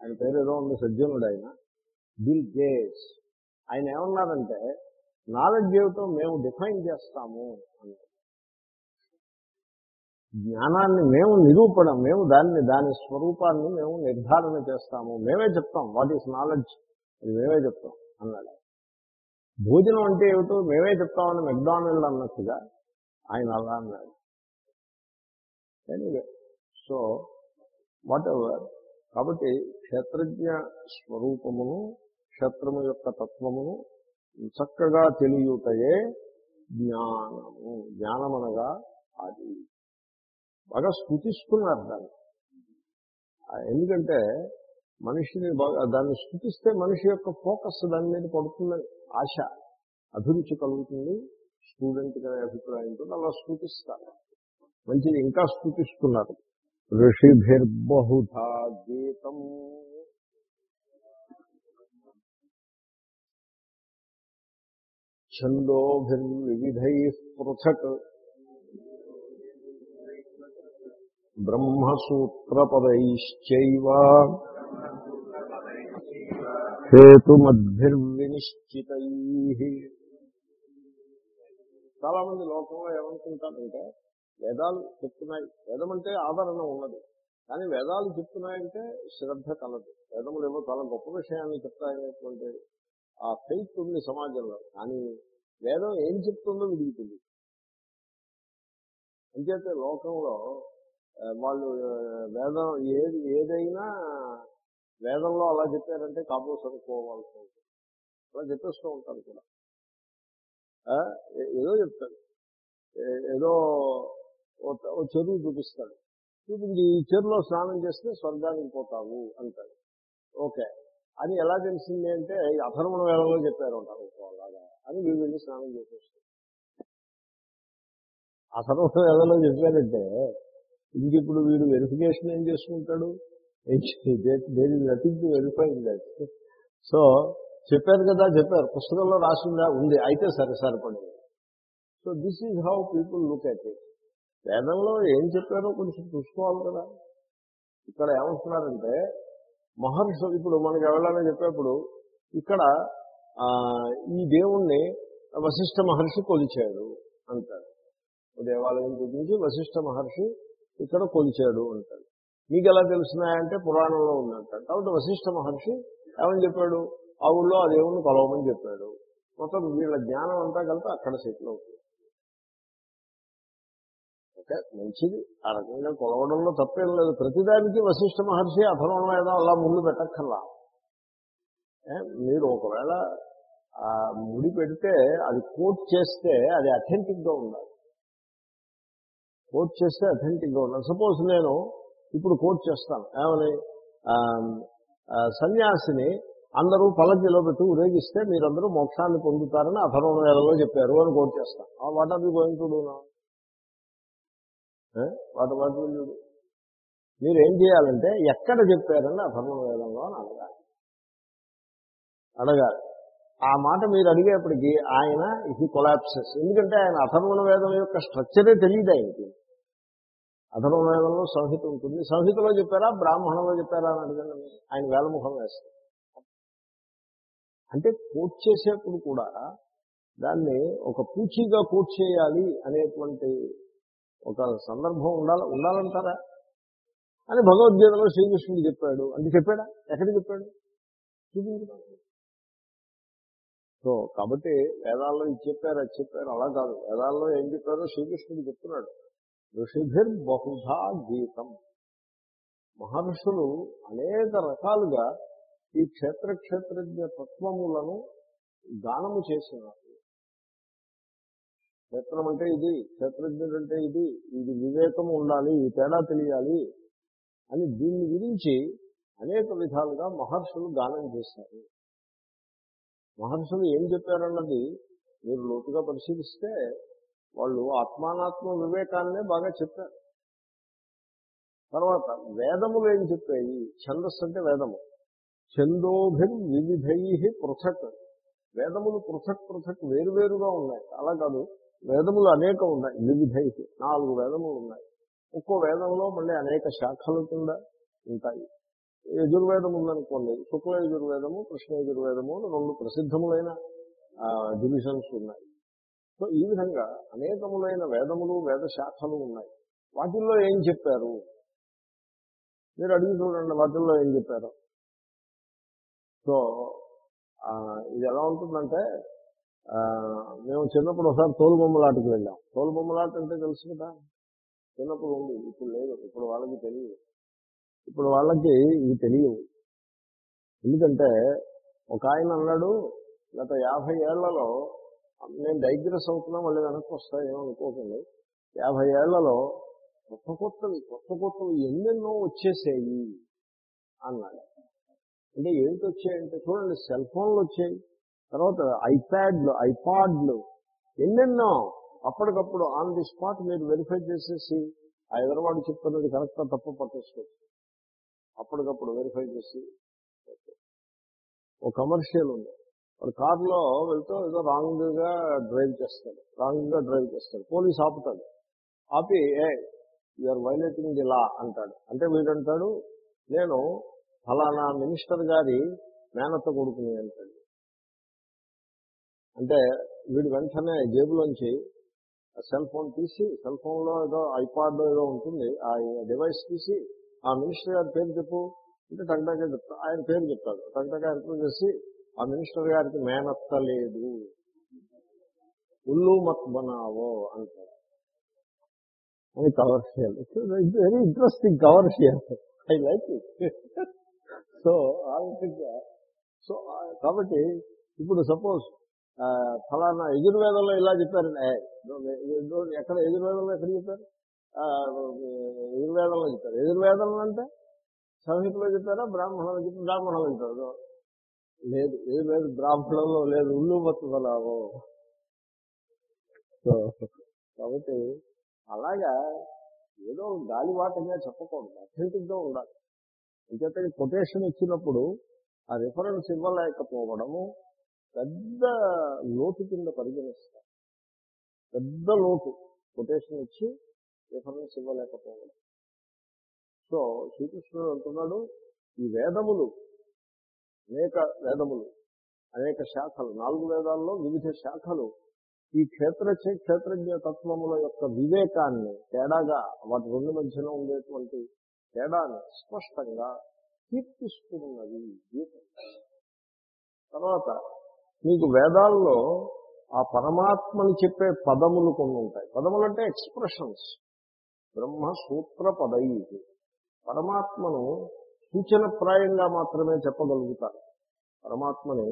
ఆయన పేరు ఏదో ఉంది సజ్జనుడు ఆయన. బిల్ గేట్స్ ఆయన ఏమన్నారంటే నాలెడ్జ్ ఏమిటో మేము డిఫైన్ చేస్తాము అన్నారు జ్ఞానాన్ని మేము నిరూపణ మేము దాన్ని దాని స్వరూపాన్ని మేము నిర్ధారణ చేస్తాము. మేమే చెప్తాం వాట్ ఈస్ నాలెడ్జ్? అది మేమే చెప్తాం అన్నాడు. భోజనం అంటే ఏమిటో మేమే చెప్తామని మెక్డానల్డ్ అన్నట్టుగా ఆయన అలా అన్నాడు. ఎనీవే సో వాట్ ఎవర్ కాబట్టి క్షేత్రజ్ఞ స్వరూపమును క్షేత్రము యొక్క తత్వమును చక్కగా తెలియటయే జ్ఞానము. జ్ఞానం అనగా అది. బాగా స్థుతిస్తున్నారు దాన్ని. ఎందుకంటే మనిషిని బాగా దాన్ని స్థుతిస్తే మనిషి యొక్క ఫోకస్ దాని మీద పడుతుందని ఆశ అభిరుచి కలుగుతుంది. స్టూడెంట్ అనే అభిప్రాయంతో అలా స్థుతిస్తారు. మంచిది ఇంకా స్థుతిస్తున్నారు. ఋషిభిర్బహుధా గీతం. छन्दोभिर्विविधैः పృథక్ ब्रह्मसूत्रपदैश्चैव। హేతుమద్భిర్వినిశ్చితైః చాలా మంది లోకంలో ఏమనుకుంటారంటే వేదాలు చెప్తున్నాయి. వేదం అంటే ఆదరణ ఉన్నది. కానీ వేదాలు చెప్తున్నాయంటే శ్రద్ధ కలదు. వేదములు ఏమో చాలా గొప్ప విషయాన్ని చెప్తాయనేటువంటి ఆ ఫెయిత్ ఉంది సమాజంలో. కానీ వేదం ఏం చెప్తుందో విరుగుతుంది. అంచేతే లోకంలో వాళ్ళు వేదం ఏది ఏదైనా వేదంలో అలా చెప్పారంటే కాపు అనుకోవాల్సి ఉంటుంది. అలా చెప్పేస్తూ ఉంటారు కూడా. ఆ, ఏదో చెప్తాడు ఏ- ఏదో ఓ- ఓ చెరువు చూపిస్తాడు. చూపించి ఈ చెరువులో స్నానం చేస్తే స్వర్గానికి పోతావు అంటాడు ఓకే. అని ఎలా తెలిసింది అంటే ఈ అధర్మణ వేళలో చెప్పారు అంటారు అని వీళ్ళు వెళ్ళి స్నానం చేసేస్తారు అధర్మణ ఎవరో చెప్పారంటే ఇంక ఇప్పుడు వీడు వెరిఫికేషన్ ఏం చేసుకుంటాడు? దేని nothing to verify that so చెప్పారు కదా చెప్పారు. పుస్తకంలో రాసిందా? ఉంది. అయితే సరే సరిపడింది. So this is how people look at it వేదంలో ఏం చెప్పారో కొంచెం చూసుకోవాలి కదా. ఇక్కడ ఏమంటున్నారంటే మహర్షులు ఇప్పుడు మనకి ఎవరైనా చెప్పేప్పుడు ఇక్కడ ఈ దేవుణ్ణి వశిష్ఠ మహర్షి కొలిచాడు అంటాడు దేవాలయం గురించి వశిష్ఠ మహర్షి ఇక్కడ కొలిచాడు అంటాడు మీకు ఎలా తెలిసినాయంటే పురాణంలో ఉందంటాడు కాబట్టి వశిష్ఠ మహర్షి ఏమని చెప్పాడు? ఆ ఊళ్ళో ఆ దేవుణ్ణి కొలవమని చెప్పాడు. మొత్తం వీళ్ళ జ్ఞానం అంతా కలిపి అక్కడ సెటిల్ అవుతుంది. ఓకే మంచిది. ఆ రకంగా కొలవడంలో తప్పేం లేదు. ప్రతిదానికి వశిష్ఠ మహర్షి అథర్వణ ఏదో అలా ముందు పెట్టక్కర్లా. మీరు ఒకవేళ ముడి పెడితే అది కోట్ చేస్తే అది అథెంటిక్గా ఉండాలి. కోట్ చేస్తే అథెంటిక్గా గా ఉండాలి. సపోజ్ నేను ఇప్పుడు కోట్ చేస్తాను. ఏమని? ఆ, సన్యాసిని అందరూ పల్లకిలో పెట్టి ఊరేగిస్తే మీరందరూ మోక్షాన్ని పొందుతారని అథర్వణ వేలలో చెప్పారు అని కోట్ చేస్తాను. What are you going to do నా వాటి వాటి మీరు ఏం చేయాలంటే ఎక్కడ చెప్పారని అథర్వణ వేదంలో అని అడగాలి. అడగాలి. ఆ మాట మీరు అడిగేప్పటికీ ఆయన ఇది కొలాప్సెస్ ఎందుకంటే ఆయన అథర్వణ వేదం యొక్క స్ట్రక్చరే తెలియదు ఆయనకి. అథర్వణ వేదంలో సంహిత ఉంటుంది. సంహితలో చెప్పారా? బ్రాహ్మణంలో చెప్పారా? అని అడగండి ఆయన వేలముఖం వేస్తారు. అంటే కోట్ చేసేప్పుడు కూడా దాన్ని ఒక పూచీగా కోట్ చేయాలి అనేటువంటి ఒక సందర్భం ఉండాలి ఉండాలంటారా? అని భగవద్గీతలో శ్రీకృష్ణుడు చెప్పాడు. అంటే చెప్పాడా? ఎక్కడ చెప్పాడు? చూపించడం సో కాబట్టి వేదాల్లో ఇది చెప్పారు అది చెప్పారు అలా కాదు. వేదాల్లో ఏం చెప్పారో శ్రీకృష్ణుడు చెప్తున్నాడు. ఋషిభిర్ బహుధా గీతం. మహర్షులు అనేక రకాలుగా ఈ క్షేత్ర క్షేత్రజ్ఞ తత్వములను గానము చేసినారు. క్షేత్రం అంటే ఇది క్షేత్రజ్ఞుడు అంటే ఇది ఇది వివేకము ఉండాలి ఈ తేడా తెలియాలి అని దీని గురించి అనేక విధాలుగా మహర్షులు గానం చేశారు. మహర్షులు ఏం చెప్పారన్నది మీరు లోతుగా పరిశీలిస్తే వాళ్ళు ఆత్మానాత్మ వివేకాన్నే బాగా చెప్పారు. తర్వాత వేదములు ఏం చెప్పాయి? ఛందస్సు అంటే వేదము. ఛందోభిర్ వివిధై పృథక్. వేదములు పృథక్ పృథక్ వేరువేరుగా ఉన్నాయి. అలా కాదు వేదములు అనేకం ఉన్నాయి. వివిధై నాలుగు వేదములు ఉన్నాయి. ఒక్కో వేదంలో మళ్ళీ అనేక శాఖలు కింద ఉంటాయి. యజుర్వేదం ఉందనుకోండి శుక్ల యజుర్వేదము కృష్ణ యజుర్వేదము అని రెండు ప్రసిద్ధములైన డివిజన్స్ ఉన్నాయి. సో ఈ విధంగా అనేకములైన వేదములు వేద శాఖలు ఉన్నాయి. వాటిల్లో ఏం చెప్పారు? మీరు అడిగి చూడండి వాటిల్లో ఏం చెప్పారు? సో ఇది ఎలా ఉంటుందంటే ఆ, మేము చిన్నప్పుడు ఒకసారి తోలుబొమ్మలాటకి వెళ్ళాం. తోలుబొమ్మలాట అంటే తెలుసు కదా? చిన్నప్పుడు ఉంది ఇప్పుడు లేదు ఇప్పుడు వాళ్ళకి తెలియదు. ఇప్పుడు వాళ్ళకి ఇవి తెలియవు. ఎందుకంటే ఒక ఆయన అన్నాడు గత యాభై ఏళ్ళలో నేను డైగ్రెస్ అవుతున్నా మళ్ళీ వెనక్కి వస్తాయేమో అనుకోకండి. యాభై ఏళ్ళలో కొత్త కొత్తవి కొత్త కొత్తవి ఎన్నెన్నో వచ్చేసాయి అన్నాడు. అంటే ఏంటి వచ్చాయంటే చూడండి సెల్ ఫోన్లు వచ్చాయి తర్వాత ఐప్యాడ్లు ఐపాడ్లు ఎన్నెన్నో అప్పటికప్పుడు ఆన్ ది స్పాట్ మీరు వెరిఫై చేసేసి ఆ ఎదరవాడు చెప్తున్నది కరెక్టా తప్ప పట్టేసుకోవచ్చు అప్పటికప్పుడు వెరిఫై చేసి ఒక కమర్షియల్ ఉంది. వాడు కారులో వెళ్తూ ఏదో రాంగ్గా డ్రైవ్ చేస్తాడు. రాంగ్గా డ్రైవ్ చేస్తాడు. పోలీస్ ఆపుతాడు. ఆపి ఏ you are violating the law అంటాడు. అంటే వీడంటాడు నేను ఫలానా మినిస్టర్ గారి మేనత్త కొడుకుని అంటాడు. అంటే వీడు వెంటనే జేబులోంచి సెల్ ఫోన్ తీసి సెల్ ఫోన్లో ఏదో ఐపాడ్ ఏదో ఉంటుంది ఆ డివైస్ తీసి ఆ మినిస్టర్ గారి పేరు చెప్పు అంటే టంటగా చెప్తా. ఆయన పేరు చెప్తాడు. టంటగా అర్థం చేసి ఆ మినిస్టర్ గారికి మేనత్త లేదు ఉల్లు మత్ బనావో అంటారు అని controversial very interesting controversial I like it so ఆ విధంగా సో కాబట్టి ఇప్పుడు సపోజ్ ఫలానా ఎదుర్వేదంలో ఇలా చెప్పారండి. ఎక్కడ ఎదుర్వేదంలో ఎక్కడ చెప్పారు? ఎదుర్వేదంలో చెప్తారు. ఎదుర్వేదంలో అంటే సంహితలో చెప్తారా? బ్రాహ్మణంలో చెప్తారు? బ్రాహ్మణంలో చెప్తారు? లేదు ఏది లేదు బ్రాహ్మణంలో లేదు. ఉల్లు బతుకలావో. సో కాబట్టి అలాగా ఏదో గాలివాటంగా చెప్పకూడదు. అథెంటిక్గా ఉండాలి. ఎందుకంటే కొటేషన్ ఇచ్చినప్పుడు ఆ రిఫరెన్స్ ఇవ్వలేకపోవడము పెద్ద లోటు కింద పరిగణిస్తారు. పెద్ద లోటు కొటేషన్ ఇచ్చి రిఫరెన్స్ ఇవ్వలేకపోవడం సో శ్రీకృష్ణుడు అంటున్నాడు ఈ వేదములు అనేక వేదములు అనేక శాఖలు నాలుగు వేదాల్లో వివిధ శాఖలు ఈ క్షేత్ర క్షేత్రజ్ఞ తత్వముల యొక్క వివేకాన్ని తేడాగా వాటి రెండు మధ్యన ఉండేటువంటి తేడాన్ని స్పష్టంగా కీర్తిస్తున్నది తర్వాత మీకు వేదాల్లో ఆ పరమాత్మని చెప్పే పదములు కొన్ని ఉంటాయి. పదములు అంటే ఎక్స్ప్రెషన్స్. బ్రహ్మ సూత్ర పదై పరమాత్మను సూచనప్రాయంగా మాత్రమే చెప్పగలుగుతారు. పరమాత్మని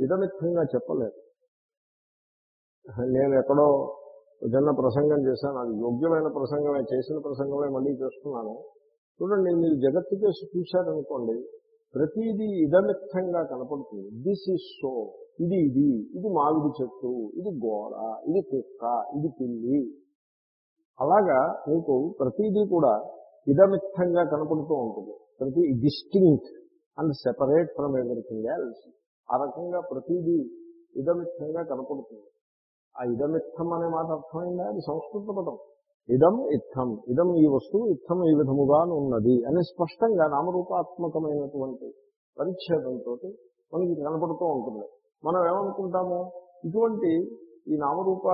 ఇదమిత్తంగా చెప్పలేదు. నేను ఎక్కడో చిన్న ప్రసంగం చేశాను అది యోగ్యమైన ప్రసంగమే చేసిన ప్రసంగమే మళ్ళీ చేస్తున్నాను. చూడండి మీరు జగత్తు కేసు చూశారనుకోండి ప్రతిదీ ఇదమిత్తంగా కనపడుతుంది. దిస్ ఈజ్ సో ఇది ఇది. ఇది మామిడి చెట్టు. ఇది గోడ. ఇది కుక్క. ఇది పిల్లి. అలాగా మీకు ప్రతిదీ కూడా ఇదమిత్తంగా కనపడుతూ ఉంటుంది. ప్రతి distinct and separate from everything else ఆ రకంగా ప్రతిదీ ఇదమిత్తంగా కనపడుతుంది. ఆ ఇదమిత్తం అనే మాట అర్థమైందా? అది సంస్కృత పదం. ఇదం ఇత్థం ఇదం ఈ వస్తువు ఇత్థం ఈ విధముగా ఉన్నది అని స్పష్టంగా నామరూపాత్మకమైనటువంటి పరిచ్ఛేదంతో మనకి కనపడుతూ ఉంటుంది. మనం ఏమనుకుంటాము? ఇటువంటి ఈ నామరూప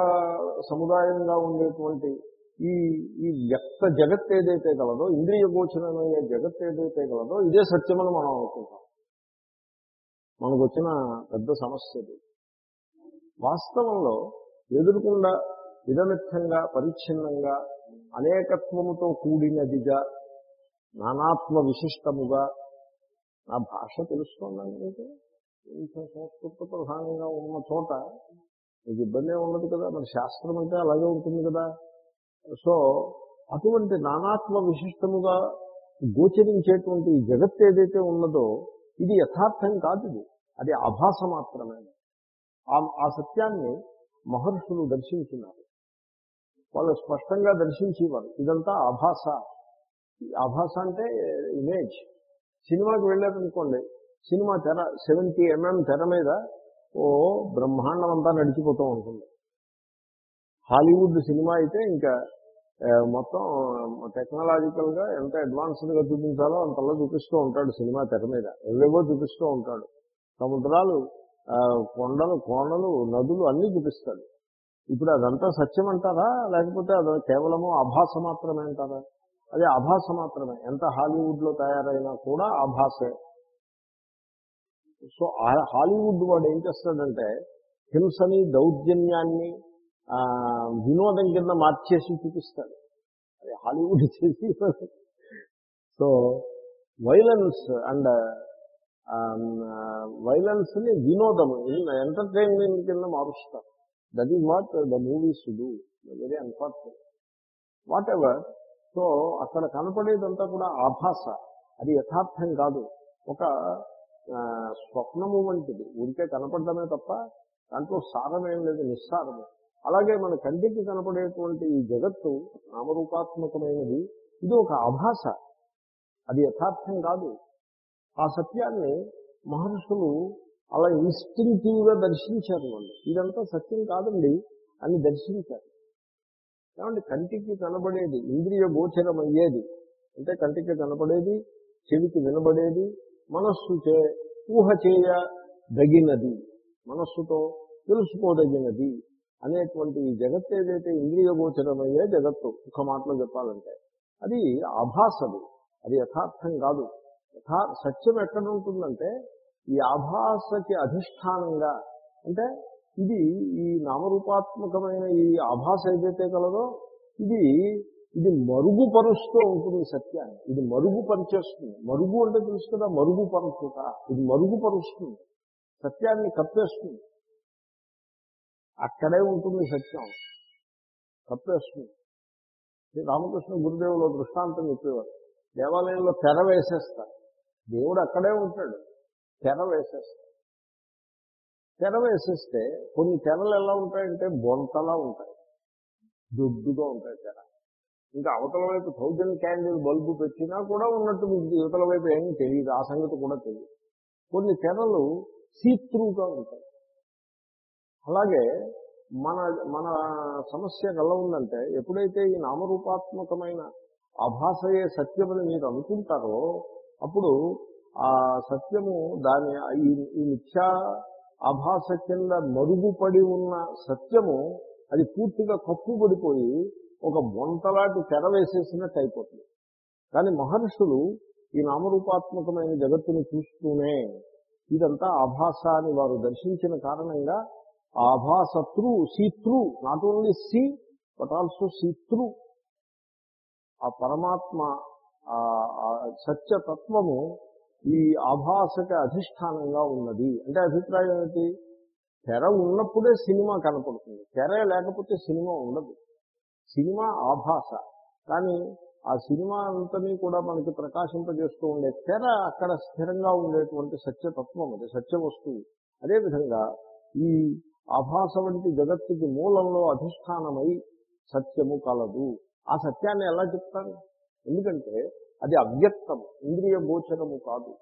సముదాయంగా ఉండేటువంటి ఈ ఈ వ్యక్త జగత్ ఏదైతే గలదో ఇంద్రియ గోచరమయ్యే జగత్ ఏదైతే గలదో ఇదే సత్యమని మనం అనుకుంటాం. మనకు వచ్చిన పెద్ద సమస్య ఇది. వాస్తవంలో ఎదురుకుండా విధమిత్తంగా పరిచ్ఛిన్నంగా అనేకత్వముతో కూడినదిగా నానాత్మ విశిష్టముగా నా భాష తెలుసుకోండి మీకు? కొంచెం సంస్కృత ప్రధానంగా ఉన్న చోట మీకు ఇబ్బంది ఉండదు కదా? మరి శాస్త్రం అంటే అలాగే ఉంటుంది కదా? సో అటువంటి నానాత్మ విశిష్టముగా గోచరించేటువంటి జగత్ ఏదైతే ఉన్నదో ఇది యథార్థం కాదు ఇది. అది ఆభాస మాత్రమే. ఆ- ఆ సత్యాన్ని మహర్షులు దర్శించినారు. వాళ్ళు స్పష్టంగా దర్శించేవారు. ఇదంతా ఆభాస ఈ ఆభాస అంటే ఇమేజ్. సినిమాకి వెళ్ళారనుకోండి సినిమా తెర సెవెంటీ ఎంఎం తెర మీద ఓ బ్రహ్మాండం అంతా నడిచిపోతూ ఉంటుంది. హాలీవుడ్ సినిమా అయితే ఇంకా మొత్తం టెక్నాలజికల్గా ఎంత అడ్వాన్స్డ్గా చూపించాలో అంతలా చూపిస్తూ ఉంటాడు సినిమా తెర మీద. ఎవేవో చూపిస్తూ ఉంటాడు. సముద్రాలు ఆ, కొండలు కోణలు నదులు అన్నీ చూపిస్తాడు. ఇప్పుడు అదంతా సత్యం అంటారా? లేకపోతే అది కేవలము ఆభాస మాత్రమే అంటారా? అది ఆభాస మాత్రమే. ఎంత హాలీవుడ్లో తయారైనా కూడా ఆభాసే సో ఆ హాలీవుడ్ వాడు ఏం చేస్తాడంటే హింసని దౌర్జన్యాన్ని వినోదం కింద మార్చేసి చూపిస్తాడు. అది హాలీవుడ్ చేసి సో వైలెన్స్ అండ్ వైలెన్స్ని వినోదం ఎంటర్టైన్మెంట్ కింద మారుస్తారు that is what the movies do very unfortunate whatever so అక్కడ కనపడేదంతా కూడా ఆభాస. అది యథార్థం కాదు. ఒక స్వప్నము వంటిది. ఊరికే కనపడమే తప్ప దాంట్లో సారమేం లేదు నిస్సారము. అలాగే మన కంటికి కనపడేటువంటి ఈ జగత్తు నామరూపాత్మకమైనది. ఇది ఒక అభాష అది యథార్థం కాదు. ఆ సత్యాన్ని మహర్షులు అలా ఇన్స్టింక్టివ్గా దర్శించారు వాళ్ళు. ఇదంతా సత్యం కాదండి అని దర్శించారు. ఏమంటే కంటికి కనబడేది ఇంద్రియ గోచరం అయ్యేది. అంటే కంటికి కనబడేది చెవికి వినబడేది మనస్సు చే ఊహ చేయదగినది మనస్సుతో తెలుసుకోదగినది. అనేటువంటి ఈ జగత్ ఏదైతే ఇంద్రియ గోచరమయ్యే జగత్తు ఒక మాటలో చెప్పాలంటే అది ఆభాసది అది యథార్థం కాదు. యథా సత్యం ఎక్కడ ఉంటుందంటే ఈ ఆభాసకి అధిష్టానంగా అంటే ఇది ఈ నామరూపాత్మకమైన ఈ ఆభాస ఏదైతే కలదో ఇది ఇది మరుగుపరుస్తూ ఉంటుంది సత్యాన్ని. ఇది మరుగుపరిచేస్తుంది. మరుగు అంటే తెలుసు కదా మరుగుపరుచుట. ఇది మరుగుపరుస్తుంది. సత్యాన్ని కప్పేస్తుంది. అక్కడే ఉంటుంది సత్యం. తప్పేస్తుంది. శ్రీ రామకృష్ణ గురుదేవులు దృష్టాంతం చెప్పేవారు. దేవాలయంలో తెర వేసేస్తారు దేవుడు అక్కడే ఉంటాడు. తెర వేసేస్తారు తెర వేసేస్తే కొన్ని తెరలు ఎలా ఉంటాయంటే బొంతలా ఉంటాయి. దొడ్డుగా ఉంటాయి తెర. ఇంకా అవతల వైపు థౌజండ్ క్యాండిల్ బల్బు పెట్టినా కూడా ఉన్నట్టు మీకు యువతల వైపు ఏమీ తెలియదు. ఆ సంగతి కూడా తెలియదు. కొన్ని తెరలు సీత్రూగా ఉంటాయి. అలాగే మన మన సమస్య ఎలా ఉందంటే ఎప్పుడైతే ఈ నామరూపాత్మకమైన అభాసయే సత్యమని మీరు అనుకుంటారో అప్పుడు ఆ సత్యము దాని ఈ ఈ మిథ్యా ఆభాస కింద మరుగుపడి ఉన్న సత్యము అది పూర్తిగా కప్పుబడిపోయి ఒక బొంతలాంటి తెర వేసేసినట్టు అయిపోతుంది. కానీ మహర్షులు ఈ నామరూపాత్మకమైన జగత్తుని చూస్తూనే ఇదంతా ఆభాస అని వారు దర్శించిన కారణంగా ఆభా through see not only see but also see ఆ పరమాత్మ ఆ సత్యతత్వము ఈ ఆభాసకి అధిష్టానంగా ఉన్నది. అంటే అభిప్రాయం ఏంటి తెర ఉన్నప్పుడే సినిమా కనపడుతుంది. తెర లేకపోతే సినిమా ఉండదు. సినిమా ఆభాస. కానీ ఆ సినిమా అంతని కూడా మనకి ప్రకాశింపజేస్తూ ఉండే తెర అక్కడ స్థిరంగా ఉండేటువంటి సత్యతత్వం అది సత్య వస్తువు అదేవిధంగా ఈ ఆభాస వంటి జగత్తుకి మూలంలో అధిష్టానమై సత్యము కలదు. ఆ సత్యాన్ని ఎలా చెప్తాను ఎందుకంటే అది అవ్యక్తము ఇంద్రియ గోచరము కాదు.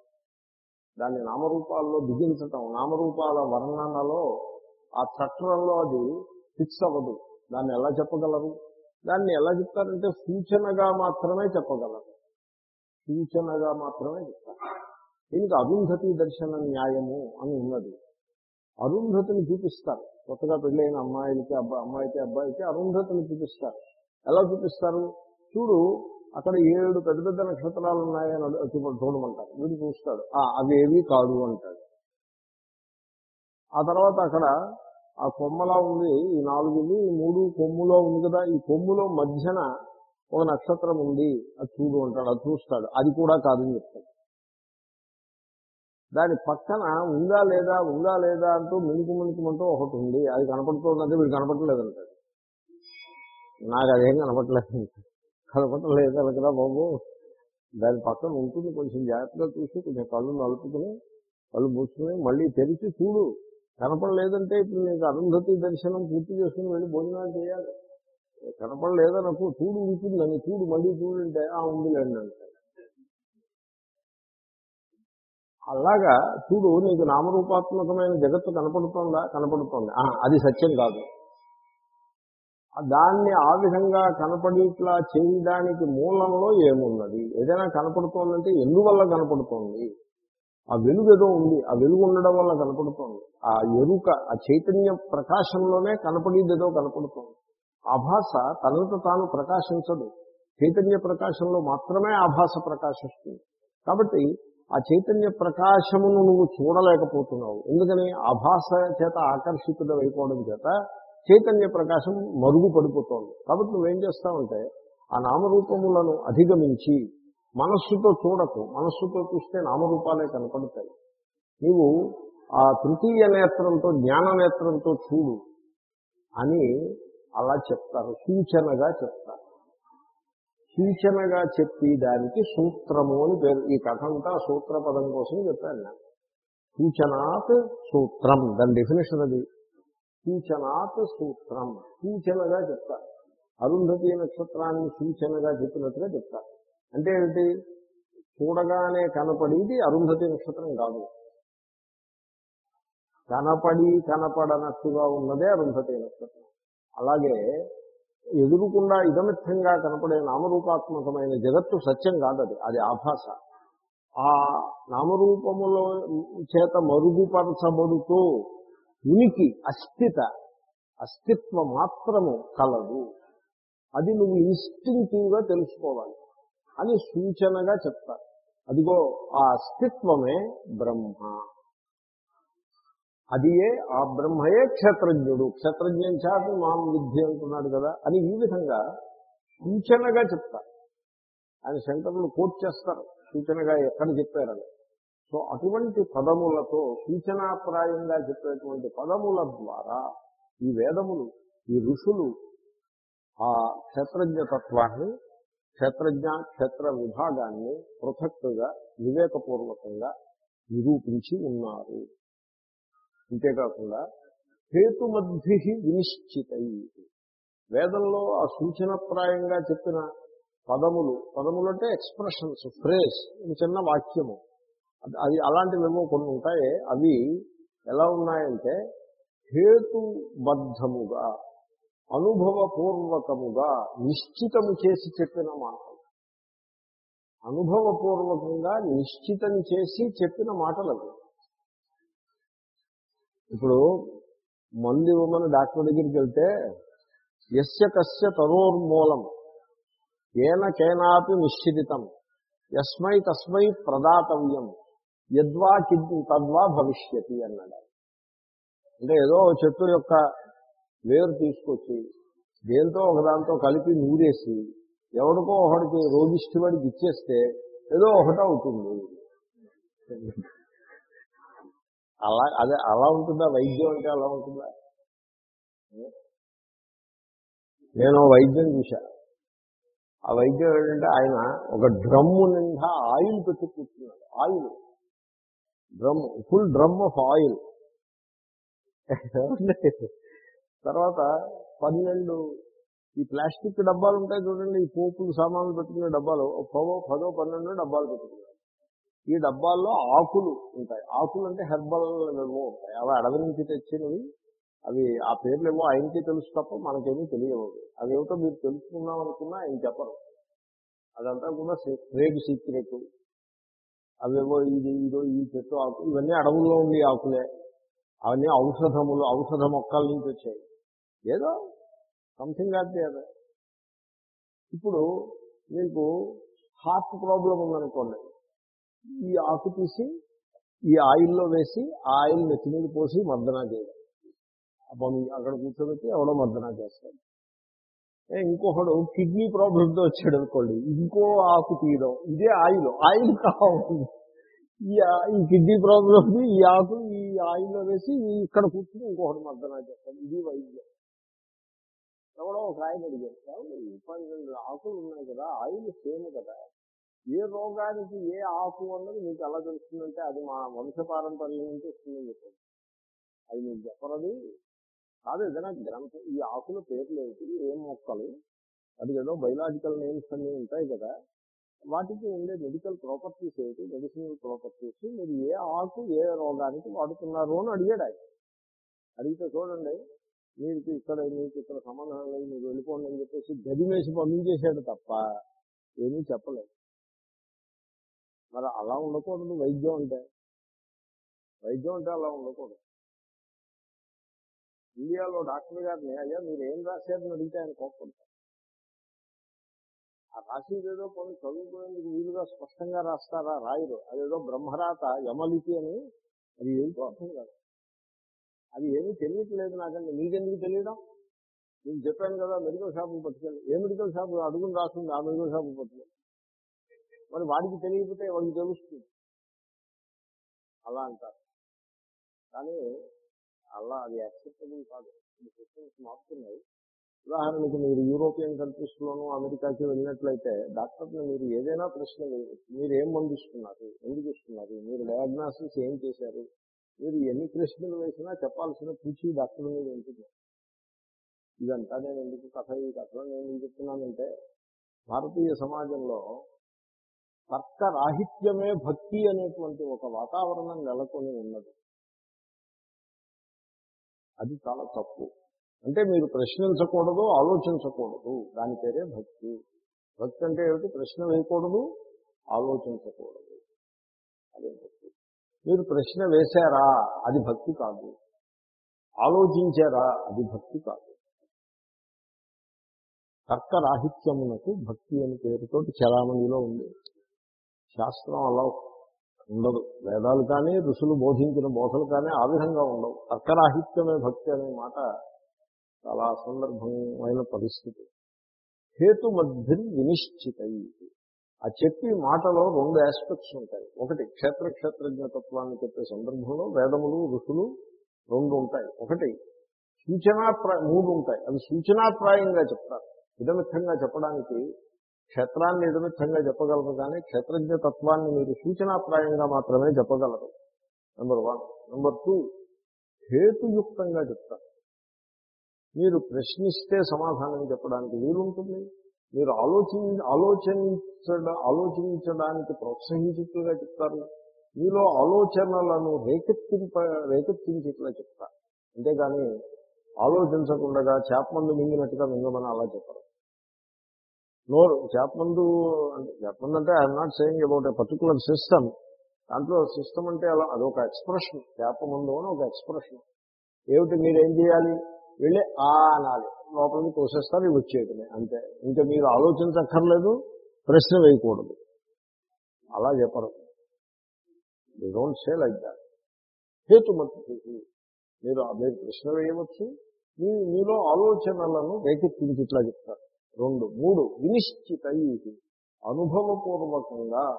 దాన్ని నామరూపాల్లో బిగించటం నామరూపాల వర్ణనలో ఆ చట్రంలో అది ఫిక్స్ అవ్వదు. దాన్ని ఎలా చెప్పగలరు? దాన్ని ఎలా చెప్తారంటే సూచనగా మాత్రమే చెప్పగలరు. సూచనగా మాత్రమే చెప్తారు. దీనికి అరుంధతి దర్శన న్యాయము అని ఉన్నది. అరుంధతిని చూపిస్తారు. కొత్తగా పెళ్ళైన అమ్మాయిలకి అబ్బాయి అమ్మాయికి అబ్బాయికి అరుంధతిని చూపిస్తారు. ఎలా చూపిస్తారు? చూడు అక్కడ ఏడు పెద్ద పెద్ద నక్షత్రాలు ఉన్నాయని చూడమంటారు. వీడు చూస్తాడు. "ఆ, అవి ఏవి కాదు అంటాడు. ఆ తర్వాత అక్కడ ఆ కొమ్మలా ఉంది ఈ నాలుగుది ఈ మూడు కొమ్ములో ఉంది కదా ఈ కొమ్ములో మధ్యన ఒక నక్షత్రం ఉంది. అది చూడు అంటాడు అది చూస్తాడు. అది కూడా కాదని చెప్తాడు. దాని పక్కన ఉందా లేదా ఉందా లేదా అంటూ మిణుకు మిణుకుమంటూ ఒకటి ఉంది. అది కనపడుతుందంటే వీడు కనపడలేదంటాడు నాకు అదేం కనపడలేదు కనపడలేదు కదా బాబు. దాని పక్కన ఉంటుంది కొంచెం జాగ్రత్తగా చూసి కొంచెం కళ్ళు నలుపుకుని కళ్ళు మూసుకుని మళ్ళీ తెరిచి చూడు. కనపడలేదంటే ఇప్పుడు నీకు అరుంధతి దర్శనం పూర్తి చేసుకుని వెళ్ళి భోజనాలు చేయాలి. కనపడలేదనకు చూడు ఉంటుందని చూడు మళ్ళీ చూడంటే ఆ ఉందిలేండి అంటే అలాగా చూడు నీకు నామరూపాత్మకమైన జగత్తు కనపడుతుందా? కనపడుతోంది. అది సత్యం కాదు. దాన్ని ఆ విధంగా కనపడిట్లా చేయడానికి మూలంలో ఏమున్నది? ఏదైనా కనపడుతోందంటే ఎందువల్ల కనపడుతోంది? ఆ వెలుగు ఏదో ఉంది. ఆ వెలుగు ఉండడం వల్ల కనపడుతోంది. ఆ ఎరుక ఆ చైతన్య ప్రకాశంలోనే కనపడేది ఏదో కనపడుతోంది. ఆభాస తనంత తాను ప్రకాశించదు. చైతన్య ప్రకాశంలో మాత్రమే ఆభాస ప్రకాశిస్తుంది. కాబట్టి ఆ చైతన్య ప్రకాశమును నువ్వు చూడలేకపోతున్నావు. ఎందుకని? ఆభాస చేత ఆకర్షితుడు అయిపోవడం చేత చైతన్య ప్రకాశం మరుగు పడిపోతోంది కాబట్టి నువ్వేం చేస్తావంటే ఆ నామరూపములను అధిగమించి మనస్సుతో చూడకు. మనస్సుతో చూస్తే నామరూపాలే కనపడతాయి. నీవు ఆ తృతీయ నేత్రంతో జ్ఞాన నేత్రంతో చూడు అని అలా చెప్తారు. సూచనగా చెప్తారు. సూచనగా చెప్పి దానికి సూత్రము అని పేరు. ఈ కథ అంతా సూత్ర పదం కోసం చెప్పాను నేను. సూచనాత్ సూత్రం. దాని డెఫినేషన్ అది. సూచనాత్ సూత్రం. సూచనగా చెప్తారు అరుంధతి నక్షత్రాన్ని సూచనగా చెప్పినట్టుగా చెప్తారు అంటే ఏమిటి? చూడగానే కనపడేది అరుంధతి నక్షత్రం కాదు. కనపడి కనపడనట్టుగా ఉన్నదే అరుంధతి నక్షత్రం. అలాగే ఎదురుకుండా ఇదమిత్తంగా కనపడే నామరూపాత్మకమైన జగత్తు సత్యం కాదది అది ఆభాస ఆ నామరూపముల చేత మరుగుపరచబడుతూ ఉనికి అస్థిత అస్తిత్వ మాత్రము కలదు. అది నువ్వు ఇన్స్టింక్టివ్గా తెలుసుకోవాలి. అని సూచనగా చెప్తారు. అదిగో ఆ అస్తిత్వమే బ్రహ్మ. అదియే ఆ బ్రహ్మయే క్షేత్రజ్ఞుడు. క్షేత్రజ్ఞం చాటు మాం విద్య అంటున్నాడు కదా అని ఈ విధంగా సూచనగా చెప్తారు ఆయన శంకరులు కోట్ చేస్తారు. సూచనగా ఎక్కడ చెప్పారని. సో అటువంటి పదములతో సూచనాప్రాయంగా చెప్పేటువంటి పదముల ద్వారా ఈ వేదములు ఈ ఋషులు ఆ క్షేత్రజ్ఞ తత్వాన్ని క్షేత్రజ్ఞ క్షేత్ర విభాగాన్ని పృథక్గా వివేకపూర్వకంగా నిరూపించి ఉన్నారు. అంతేకాకుండా హేతుమద్భి వినిశ్చితై. వేదంలో ఆ సూచనప్రాయంగా చెప్పిన పదములు పదములు అంటే ఎక్స్ప్రెషన్స్ ఫ్రేజ్ చిన్న వాక్యము. అది- అలాంటివి అలాంటివేమో కొన్ని ఉంటాయి అవి ఎలా ఉన్నాయంటే హేతుబద్ధముగా అనుభవపూర్వకముగా నిశ్చితము చేసి చెప్పిన మాటలు. అనుభవపూర్వకంగా నిశ్చితం చేసి చెప్పిన మాటలు అవి ఇప్పుడు మందు ఇవ్వమని డాక్టర్ దగ్గరికి వెళ్తే ఎస్య కస్య తరోర్మూలం ఏన కేనాపి నిశ్చితం యస్మై తస్మై ప్రదాతవ్యం యద్వా కిద్ తద్వా భవిష్యతి అన్నాడు. అంటే ఏదో చెట్టు యొక్క వేరు తీసుకొచ్చి దేంతో ఒకదాంతో కలిపి నూరేసి ఎవడికో ఒకడికి రోగిష్టి వాడికి ఇచ్చేస్తే ఏదో ఒకటవుతుంది అలా అదే అలా ఉంటుందా? వైద్యం అంటే అలా ఉంటుందా? నేను వైద్యం చూశా. ఆ వైద్యం ఏంటంటే ఆయన ఒక డ్రమ్ము నిండా ఆయిల్ పెట్టి కూర్చున్నాడు. Oil. Drum full drum of oil. తర్వాత పన్నెండు ఈ ప్లాస్టిక్ డబ్బాలు ఉంటాయి చూడండి ఈ పోపులు సామాన్లు పెట్టుకునే డబ్బాలు పదో పదో పన్నెండు డబ్బాలు పెట్టుకున్నాడు. ఈ డబ్బాల్లో ఆకులు ఉంటాయి. ఆకులు అంటే హెర్బల్ ఏమో ఉంటాయి. అవి అడవి నుంచి తెచ్చినవి. అవి ఆ పేర్లు ఏమో ఆయనకి తెలుసు తప్ప మనకేమీ తెలియవు అవేమిటో మీరు తెలుసుకుందాం అనుకున్నా ఆయన చెప్పరు. అదంతా కూడా ట్రేడ్ సీక్రెట్. అవేవో ఇది ఇదో ఈ చెట్టు ఆకు ఇవన్నీ అడవుల్లో ఉండి ఆకులే. అవన్నీ ఔషధములు ఔషధ మొక్కల నుంచి వచ్చాయి. ఏదో సంథింగ్ అంటే ఇప్పుడు మీకు హార్ట్ ప్రాబ్లం ఉందనుకోండి. ఈ ఆకు తీసి ఈ ఆయిల్లో వేసి ఆ ఆయిల్ నెత్తి మీద పోసి మర్దనా చేయడం అప్పుడు అక్కడ కూర్చోబెట్టి ఎవడో మర్దనా చేస్తాడు ఇంకొకడు కిడ్నీ ప్రాబ్లంతో వచ్చాడు అనుకోండి ఇంకో ఆకు తీయడం ఇదే ఆయిల్ ఆయిల్ కావాలి. ఈ ఈ కిడ్నీ ప్రాబ్లం ఈ ఆకు ఈ ఆయిల్లో వేసి ఇక్కడ కూర్చుని ఇంకొకటి మర్దనా చేస్తాడు. ఇది వైద్యం. ఎవడో ఒక ఆయన అడిగారు "ఏమండి, ఈ పన్నెండు ఆకులు ఉన్నాయి కదా ఆయిల్ సేమ్ కదా ఏ రోగానికి ఏ ఆకు అన్నది మీకు ఎలా తెలుస్తుందంటే అది మా వంశ పారంపర్యం నుంచి వస్తుందని చెప్పండి అది మీకు చెప్పరది. కాదు ఏదైనా గ్రంథం ఈ ఆకుల పేర్లు ఏమిటి ఏం మొక్కలు అది ఏదో బయలాజికల్ నేమ్స్ అన్నీ ఉంటాయి కదా. వాటికి ఉండే మెడికల్ ప్రాపర్టీస్ ఏమిటి మెడిసినల్ ప్రాపర్టీస్ మీరు ఏ ఆకు ఏ రోగానికి వాడుతున్నారు అని అడిగాడు ఆయన. అడిగితే చూడండి మీకు ఇక్కడ మీకు ఇక్కడ సంబంధం లేదు మీరు వెళ్ళిపోండి అని చెప్పేసి గదిమేసి పంపించేశాడు తప్ప ఏమీ చెప్పలేదు. మరి అలా ఉండకూడదు వైద్యం అంటే. వైద్యం అంటే అలా ఉండకూడదు. ఇండియాలో డాక్టర్ గారిని అయ్యా మీరు ఏం రాశారని అడిగితే ఆయన కోపడతారు ఆ రాసేదేదో కొన్ని చదువుకునేందుకు వీలుగా స్పష్టంగా రాస్తారా? రాయరు. అదేదో బ్రహ్మరాత యమలిపి అని. అది ఏంటో అర్థం కాదు. అది ఏమీ తెలియట్లేదు నాకండి మీకెందుకు తెలియడం? నేను చెప్పాను కదా మెడికల్ షాపు పట్టుకెళ్ళి. ఏ మెడికల్ షాపు? అడుగుని రాస్తుంది ఆ మెడికల్ షాపు పట్టుకెళ్ళి. మరి వాడికి తెలియకపోతే వాడికి తెలుస్తుంది అలా అంటారు. కానీ అలా అది యాక్సెప్టబుల్ కాదు. ఈ సిస్టమ్స్ మారుతున్నాయి ఉదాహరణకి మీరు యూరోపియన్ కంట్రీస్లోను అమెరికాకి వెళ్ళినట్లయితే డాక్టర్ని మీరు ఏదైనా ప్రశ్న మీరు ఏం మందు ఇస్తున్నారు ఎందుకు ఇస్తున్నారు? మీరు డయాగ్నాసిస్ ఏం చేశారు? మీరు ఎన్ని ప్రశ్నలు వేసినా చెప్పాల్సిన పూచి డాక్టర్ మీద ఉంటుంది. ఇదంతా నేను ఎందుకు కథ ఈ కథలో నేను ఎందుకు చెప్తున్నానంటే భారతీయ సమాజంలో తర్కరాహిత్యమే భక్తి అనేటువంటి ఒక వాతావరణం నెలకొని ఉన్నది. అది చాలా తప్పు. అంటే మీరు ప్రశ్నించకూడదు ఆలోచించకూడదు. దాని పేరే భక్తి. భక్తి అంటే ఏమిటి? ప్రశ్న వేయకూడదు ఆలోచించకూడదు. అదే భక్తి. మీరు ప్రశ్న వేశారా? అది భక్తి కాదు. ఆలోచించారా? అది భక్తి కాదు. తర్కరాహిత్యమునకు భక్తి అని పేరుతోటి చలామణిలో ఉంది. శాస్త్రం అలా ఉండదు. వేదాలు కానీ ఋషులు బోధించిన బోధలు కానీ ఆ విధంగా ఉండవు. తర్కరాహిత్యమే భక్తి అనే మాట చాలా సందర్భమైన పరిస్థితి. హేతు మధ్య వినిశ్చిత. ఆ చెప్పి మాటలో రెండు ఆస్పెక్ట్స్ ఉంటాయి. ఒకటి క్షేత్ర క్షేత్రజ్ఞతత్వాన్ని చెప్పే సందర్భంలో వేదములు ఋషులు రెండు ఉంటాయి. ఒకటి సూచనాప్రాయ మూడు ఉంటాయి. అవి సూచనాప్రాయంగా చెప్తారు. విధమిత్తంగా చెప్పడానికి క్షేత్రాన్ని ఇదమిత్తంగా చెప్పగలరు కానీ క్షేత్రజ్ఞ తత్వాన్ని మీరు సూచనాప్రాయంగా మాత్రమే చెప్పగలరు. నెంబర్ వన్ నెంబర్ టూ హేతుయుక్తంగా చెప్తారు. మీరు ప్రశ్నిస్తే సమాధానం చెప్పడానికి వీలుంటుంది. మీరు ఆలోచి ఆలోచించడ ఆలోచించడానికి ప్రోత్సహించేట్లుగా చెప్తారు. మీలో ఆలోచనలను రేకెత్తింప రేకెత్తించేట్లా చెప్తారు. అంతేగాని ఆలోచించకుండా చేపమందు మింగినట్టుగా మింగమని అలా చెప్పరు. నోరు చేపమందు అంటే చేపమందు అంటే I'm not saying about a particular system దాంట్లో సిస్టమ్ అంటే అలా అదొక ఎక్స్ప్రెషన్ చేపమందు అని ఒక ఎక్స్ప్రెషన్ ఏమిటి మీరు ఏం చేయాలి? వెళ్ళి ఆ అనాలి. లోపలికి తోసేస్తారు ఇవి వచ్చేయటమే. అంతే. ఇంకా మీరు ఆలోచించక్కర్లేదు ప్రశ్న వేయకూడదు. అలా చెప్పరు. They don't say like that హేతుమతి మీరు మీరు ప్రశ్న వేయవచ్చు. మీ మీలో ఆలోచనలను రేకెత్తించి ఇట్లా చెప్తారు. రెండు మూడు వినిశ్చిత. అనుభవపూర్వకంగా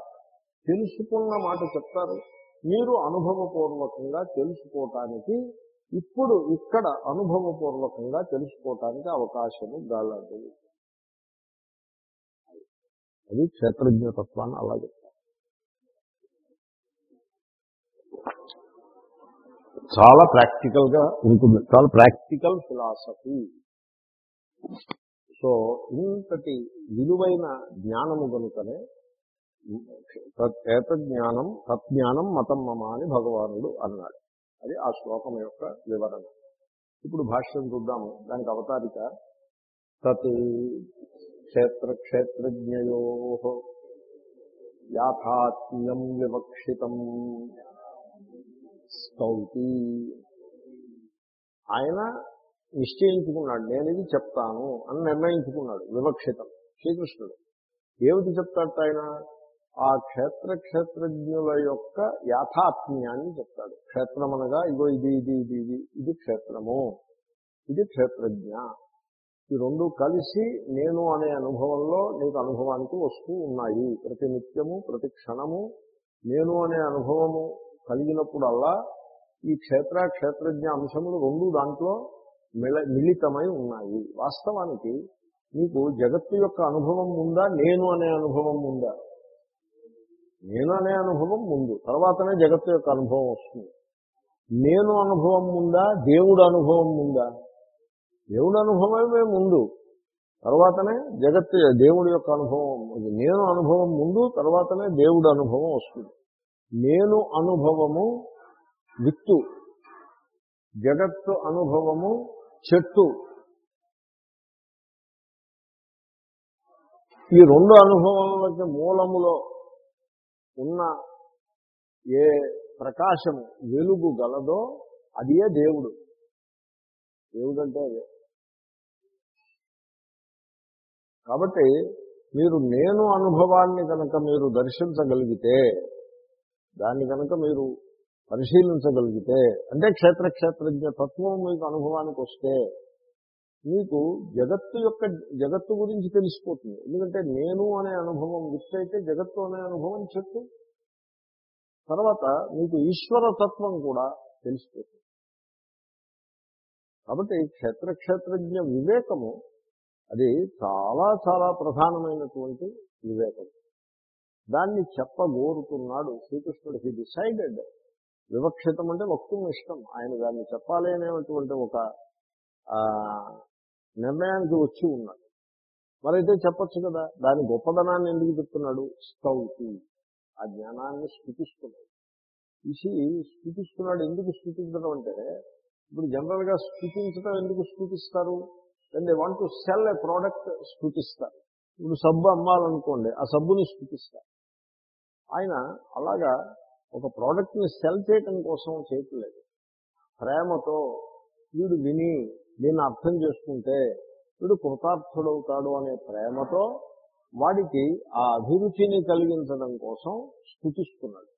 తెలుసుకున్న మాట చెప్తారు. మీరు అనుభవపూర్వకంగా తెలుసుకోవటానికి ఇప్పుడు ఇక్కడ అనుభవపూర్వకంగా తెలుసుకోవటానికి అవకాశము గలదు. అది క్షేత్రజ్ఞతత్వాన్ని అలా చెప్తారు. చాలా ప్రాక్టికల్గా ఉంటుంది. చాలా ప్రాక్టికల్ ఫిలాసఫీ. సో ఇంతటి విలువైన జ్ఞానము కనుకనే ఏతజ్ఞానం తత్జ్ఞానం మతం మమ అని భగవానుడు అన్నాడు. అది ఆ శ్లోకం యొక్క వివరణ. ఇప్పుడు భాష్యం చూద్దాము. దానికి అవతారిక తత్ క్షేత్ర క్షేత్రజ్ఞయో యాథాత్మ్యం వివక్షితం స్తౌతి. ఆయన నిశ్చయించుకున్నాడు. నేను ఇది చెప్తాను అని నిర్ణయించుకున్నాడు వివక్షితం శ్రీకృష్ణుడు. ఏమిటి చెప్తాడు ఆయన? ఆ క్షేత్ర క్షేత్రజ్ఞుల యొక్క యాథాత్మ్యాన్ని చెప్తాడు. క్షేత్రం అనగా ఇగో ఇది ఇది ఇది ఇది ఇది క్షేత్రము ఇది క్షేత్రజ్ఞ. ఈ రెండు కలిసి నేను అనే అనుభవంలో నీకు అనుభవానికి వస్తూ ఉన్నాయి. ప్రతి నిత్యము ప్రతి క్షణము నేను అనే అనుభవము కలిగినప్పుడల్లా ఈ క్షేత్ర క్షేత్రజ్ఞ అంశములు రెండు దాంట్లో మిళ మిళితమై ఉన్నాయి. వాస్తవానికి మీకు జగత్తు యొక్క అనుభవం ఉందా? నేను అనే అనుభవం ఉందా? నేను అనే అనుభవం ముందు. తర్వాతనే జగత్తు యొక్క అనుభవం వస్తుంది. నేను అనుభవం ఉందా? దేవుడు అనుభవం ఉందా? దేవుడు అనుభవమే ముందు. తర్వాతనే జగత్తు దేవుడి యొక్క అనుభవం నేను అనుభవం ముందు తర్వాతనే దేవుడు అనుభవం వస్తుంది. నేను అనుభవము విత్తు. జగత్తు అనుభవము చెట్టు. ఈ రెండు అనుభవాలకి మూలములో ఉన్న ఏ ప్రకాశము వెలుగు గలదో అదియే దేవుడు. దేవుడు అంటే అదే. కాబట్టి మీరు నేను అనుభవాన్ని కనుక మీరు దర్శించగలిగితే దాన్ని కనుక మీరు పరిశీలించగలిగితే అంటే క్షేత్ర క్షేత్రజ్ఞ తత్వం మీకు అనుభవానికి వస్తే మీకు జగత్తు యొక్క జగత్తు గురించి తెలిసిపోతుంది. ఎందుకంటే నేను అనే అనుభవం విత్ జగత్తు అనే అనుభవం చెప్పు. తర్వాత మీకు ఈశ్వర తత్వం కూడా తెలిసిపోతుంది. కాబట్టి క్షేత్ర క్షేత్రజ్ఞ వివేకము అది చాలా చాలా ప్రధానమైనటువంటి వివేకం దాన్ని చెప్పగోరుతున్నాడు శ్రీకృష్ణుడు. హీ డిసైడెడ్ వివక్షితం అంటే వక్తం ఇష్టం. ఆయన దాన్ని చెప్పాలి అనేటువంటి ఒక నిర్ణయానికి వచ్చి ఉన్నాడు. మరైతే చెప్పొచ్చు కదా దాని గొప్పదనాన్ని ఎందుకు చెప్తున్నాడు? స్తౌతి ఆ జ్ఞానాన్ని స్థుతిస్తున్నాడు. ఇసి స్థుతిస్తున్నాడు ఎందుకు స్థుతించడం అంటే ఇప్పుడు జనరల్గా స్థుతించడం ఎందుకు స్థుతిస్తారు? And they want to sell a product స్థుతిస్తారు. ఇప్పుడు సబ్బు అమ్మాలనుకోండి ఆ సబ్బుని స్థుతిస్తారు. ఆయన అలాగా ఒక ప్రోడక్ట్ని సెల్ చేయటం కోసం చేయట్లేదు. ప్రేమతో వీడు విని దీన్ని అర్థం చేసుకుంటే వీడు కృతార్థుడవుతాడు అనే ప్రేమతో వాడికి ఆ అభిరుచిని కలిగించడం కోసం స్థుతిస్తున్నాడు